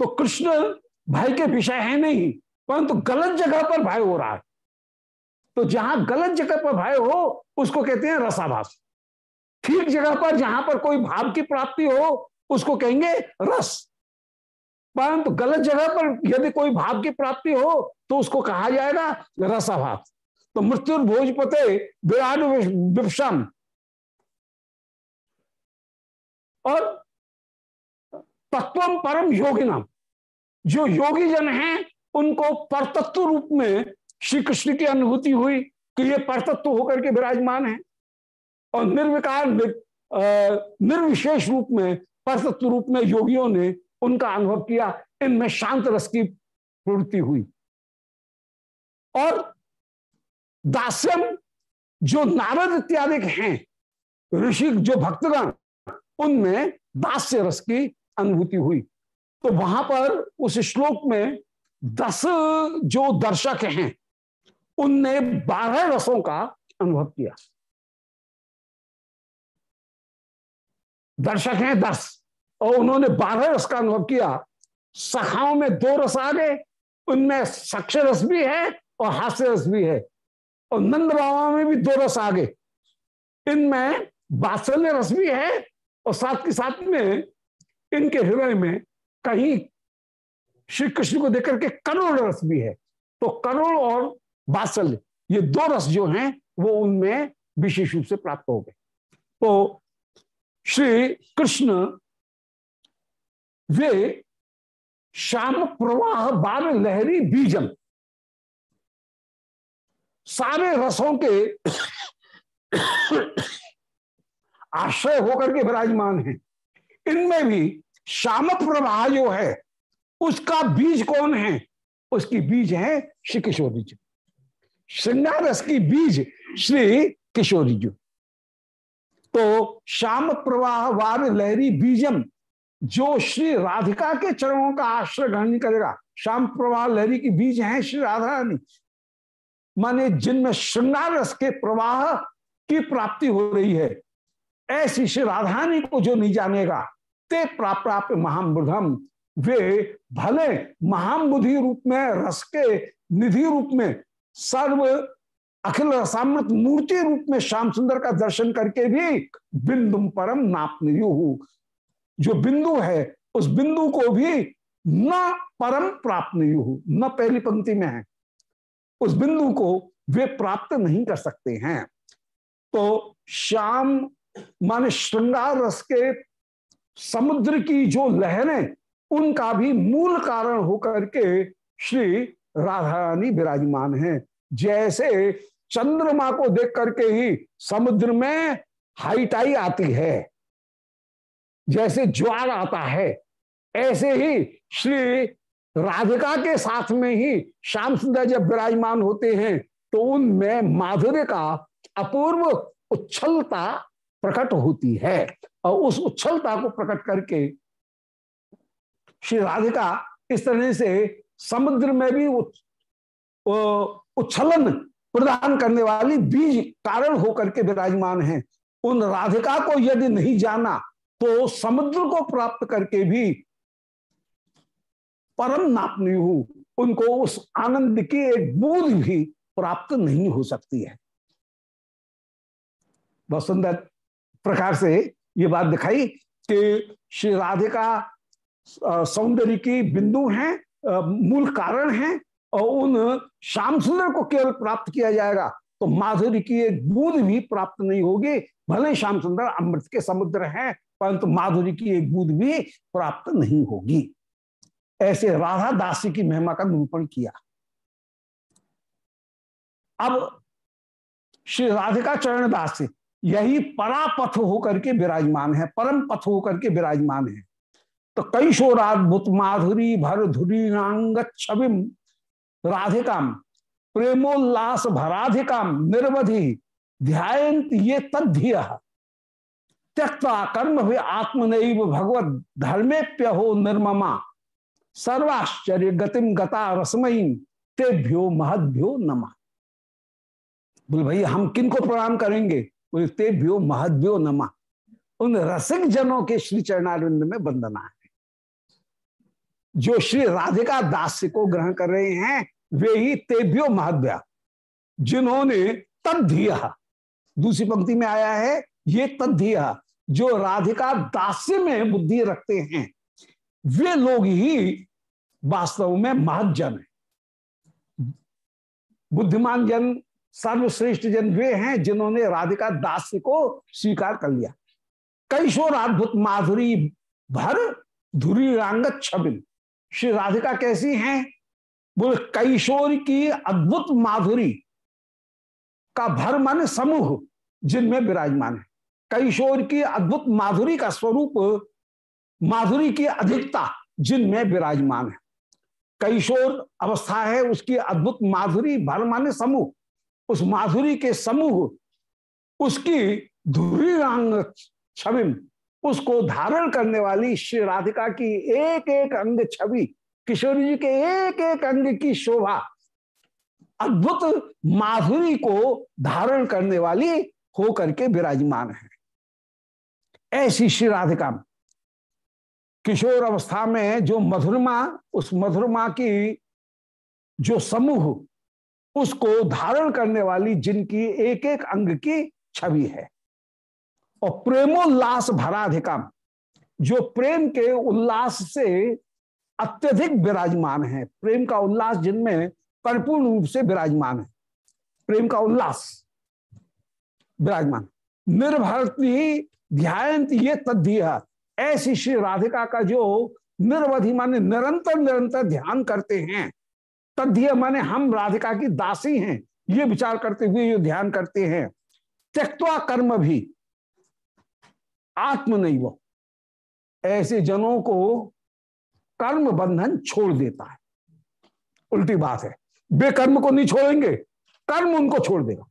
तो कृष्ण भाई के विषय है नहीं, परंतु तो गलत जगह पर भाई हो रहा है। तो जहाँ गलत जगह पर भाई हो, उसको कहते हैं रसाभास। ठीक जगह पर जहाँ पर कोई भाव की प्राप्ति हो, उसको कहेंगे रस। परंतु तो गलत जगह पर यदि कोई भाव की प्राप्ति हो तो उसको कहा जाएगा रसाभास। तो मृत्यु भोजपते विराट विषम और तत्व परम योगी नाम जो योगी जन हैं, उनको परतत्व रूप में श्री कृष्ण की अनुभूति हुई कि ये परतत्व होकर के विराजमान है। और निर्विकार निर्विशेष रूप में, परतत्व रूप में योगियों ने उनका अनुभव किया। इनमें शांत रस की प्रवृत्ति हुई। और दास्यम, जो नारद इत्यादि हैं, ऋषि, जो भक्तगण उनमें दास्य रस की अनुभूति हुई। तो वहाँ पर उस श्लोक में दस जो दर्शक हैं, उनने बारह रसों का अनुभव किया। दर्शक हैं दस, और उन्होंने बारह रस का अनुभव किया। सखाओं में दो रस आ गए, उनमें सक्ष रस भी है और हास्य रस भी है, और नंद बाबा में भी दो रस आ गए। इनमें बात्सल्य रस भी है और साथ के साथ में इनके हृदय में कहीं श्री कृष्ण को देख करके करोड़ रस भी है। तो करोड़ और बात्सल्य, ये दो रस जो हैं, वो उनमें विशेष रूप से प्राप्त हो गए। तो श्री कृष्ण, वे श्याम प्रवाह बार लहरी बीजम सारे रसों के आश्रय होकर के विराजमान है। इनमें भी श्याम प्रवाह जो है, उसका बीज कौन है? उसकी बीज है श्री किशोरी जी। श्रृंगार रस की बीज श्री किशोरी जी। तो श्याम प्रवाह वार लहरी बीजम, जो श्री राधिका के चरणों का आश्रय ग्रहण करेगा। श्याम प्रवाह लहरी की बीज है श्री राधा रानी। माने जिनमें श्रृंगार रस के प्रवाह की प्राप्ति हो रही है ऐसी श्री राधानी को जो नहीं जानेगा, ते प्राप्त महामृधम वे भले महाबुद्धि रूप में, रस के निधि रूप में, सर्व अखिल रसामृत मूर्ति रूप में श्याम सुंदर का दर्शन करके भी बिंदु परम नाप जो बिंदु है, उस बिंदु को भी न परम प्राप्त न पहली पंक्ति में है। उस बिंदु को वे प्राप्त नहीं कर सकते हैं। तो श्याम माने श्रृंगार रस के समुद्र की जो लहरें, उनका भी मूल कारण होकर के श्री राधा रानी विराजमान है। जैसे चंद्रमा को देख करके ही समुद्र में हाईटाई आती है, जैसे ज्वार आता है, ऐसे ही श्री राधिका के साथ में ही श्याम सुंदर जब विराजमान होते हैं तो उनमें माधुर्य का अपूर्व उच्छलता प्रकट होती है। और उस उच्छलता को प्रकट करके श्री राधिका इस तरह से समुद्र में भी उच्छलन प्रदान करने वाली बीज कारण होकर के विराजमान है। उन राधिका को यदि नहीं जाना तो समुद्र को प्राप्त करके भी परम नापनी हूँ। उनको उस आनंद की एक बूंद भी प्राप्त नहीं हो सकती है। बहुत सुंदर प्रकार से ये बात दिखाई कि श्री राधिका सौंदर्य की बिंदु हैं मूल कारण हैं, और उन श्याम सुंदर को केवल प्राप्त किया जाएगा तो माधुरी की एक बूंद भी प्राप्त नहीं होगी, भले श्याम सुंदर अमृत के समुद्र हैं, परंतु माधुरी की एक बूंद भी प्राप्त नहीं होगी। ऐसे राधा दासी की महिमा का निरूपण किया। अब श्री राधिका चरण दास यही परापथ होकर के विराजमान है, परम पथ होकर के विराजमान है। तो कैशोराद्भुत माधुरी भर धुरी छविम, राधिकाम, प्रेमोल्लास भराधिकाम, निर्वधि, ध्यायंत ये तद्धिय। त्यक्ता कर्म भी आत्मनैव भगवत धर्मेप्य हो निर्ममा। सर्वाश्चर्य गतिम गता रसमयी, तेभ्यो महद्यो नमा। बोले भाई हम किन को प्रणाम करेंगे? तेभ्यो महद्यो नमा। उन रसिक जनों के श्री चरणारिंद में वंदना है। जो श्री राधिका दास को ग्रहण कर रहे हैं, वे ही तेभ्यो महद्या जिन्होंने तद्धिया दूसरी पंक्ति में आया है, ये तद्धिया जो राधिका दास्य में बुद्धि रखते हैं, वे लोग ही वास्तव में महजन है। बुद्धिमान जन सर्वश्रेष्ठ जन वे हैं जिन्होंने राधिका दास को स्वीकार कर लिया। कैशोर अद्भुत माधुरी भर धुरी रांगत छबिन। श्री राधिका कैसी हैं? बोले, कैशोर की अद्भुत माधुरी का भर मन समूह जिनमें विराजमान है। कैशोर की अद्भुत माधुरी का स्वरूप, माधुरी की अधिकता जिनमें विराजमान है। कैशोर अवस्था है, उसकी अद्भुत माधुरी भर माने समूह। उस माधुरी के समूह, उसकी धुरी रंग छवि, उसको धारण करने वाली श्री राधिका की एक एक अंग छवि, किशोरी जी के एक एक अंग की शोभा, अद्भुत माधुरी को धारण करने वाली होकर के विराजमान है। ऐसी श्री राधिका, किशोर अवस्था में जो मधुरमा, उस मधुरमा की जो समूह उसको धारण करने वाली जिनकी एक एक अंग की छवि है। और प्रेमोल्लास भराधिकम जो प्रेम के उल्लास से अत्यधिक विराजमान है। प्रेम का उल्लास जिनमें परिपूर्ण रूप से विराजमान है। प्रेम का उल्लास विराजमान। निर्भरती ध्यान ये तद्धिया। ऐसी श्री राधिका का जो निर्वधि माने निरंतर निरंतर ध्यान करते हैं तद्य माने हम राधिका की दासी हैं, ये विचार करते हुए, ये ध्यान करते हैं। त्यक्वा कर्म भी आत्म नहीं वो ऐसे जनों को कर्म बंधन छोड़ देता है। उल्टी बात है बेकर्म को नहीं छोड़ेंगे, कर्म उनको छोड़ देगा।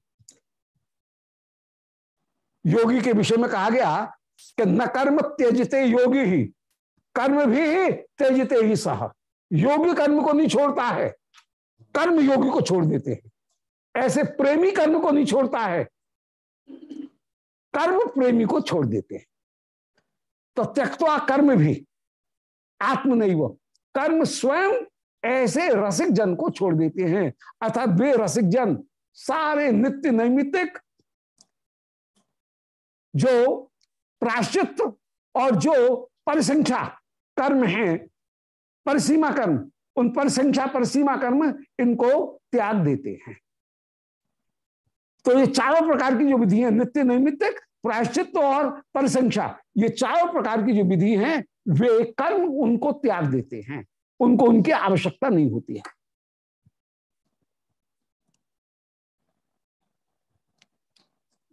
योगी के विषय में कहा गया कि न कर्म त्यजते योगी ही, कर्म भी त्यजते ही सह। योगी कर्म को नहीं छोड़ता है कर्म योगी को छोड़ देते हैं। ऐसे प्रेमी कर्म को नहीं छोड़ता है। कर्म प्रेमी को छोड़ देते हैं। तो त्यक्वा कर्म भी आत्म नहीं वो कर्म स्वयं ऐसे रसिक जन को छोड़ देते हैं। अर्थात वे रसिक जन, सारे नित्य नैमित्तिक जो प्राश्चित और जो परिसंख्या कर्म है, परिसीमा कर्म उन पर संख्या पर सीमा कर्म इनको त्याग देते हैं। तो ये चारों प्रकार की जो विधि है, नित्य, नैमित्तिक प्रायश्चित और परिसंख्या, ये चारों प्रकार की जो विधि है, वे कर्म उनको त्याग देते हैं। उनको उनकी आवश्यकता नहीं होती है।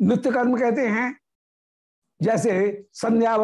नित्य कर्म कहते हैं, जैसे संध्या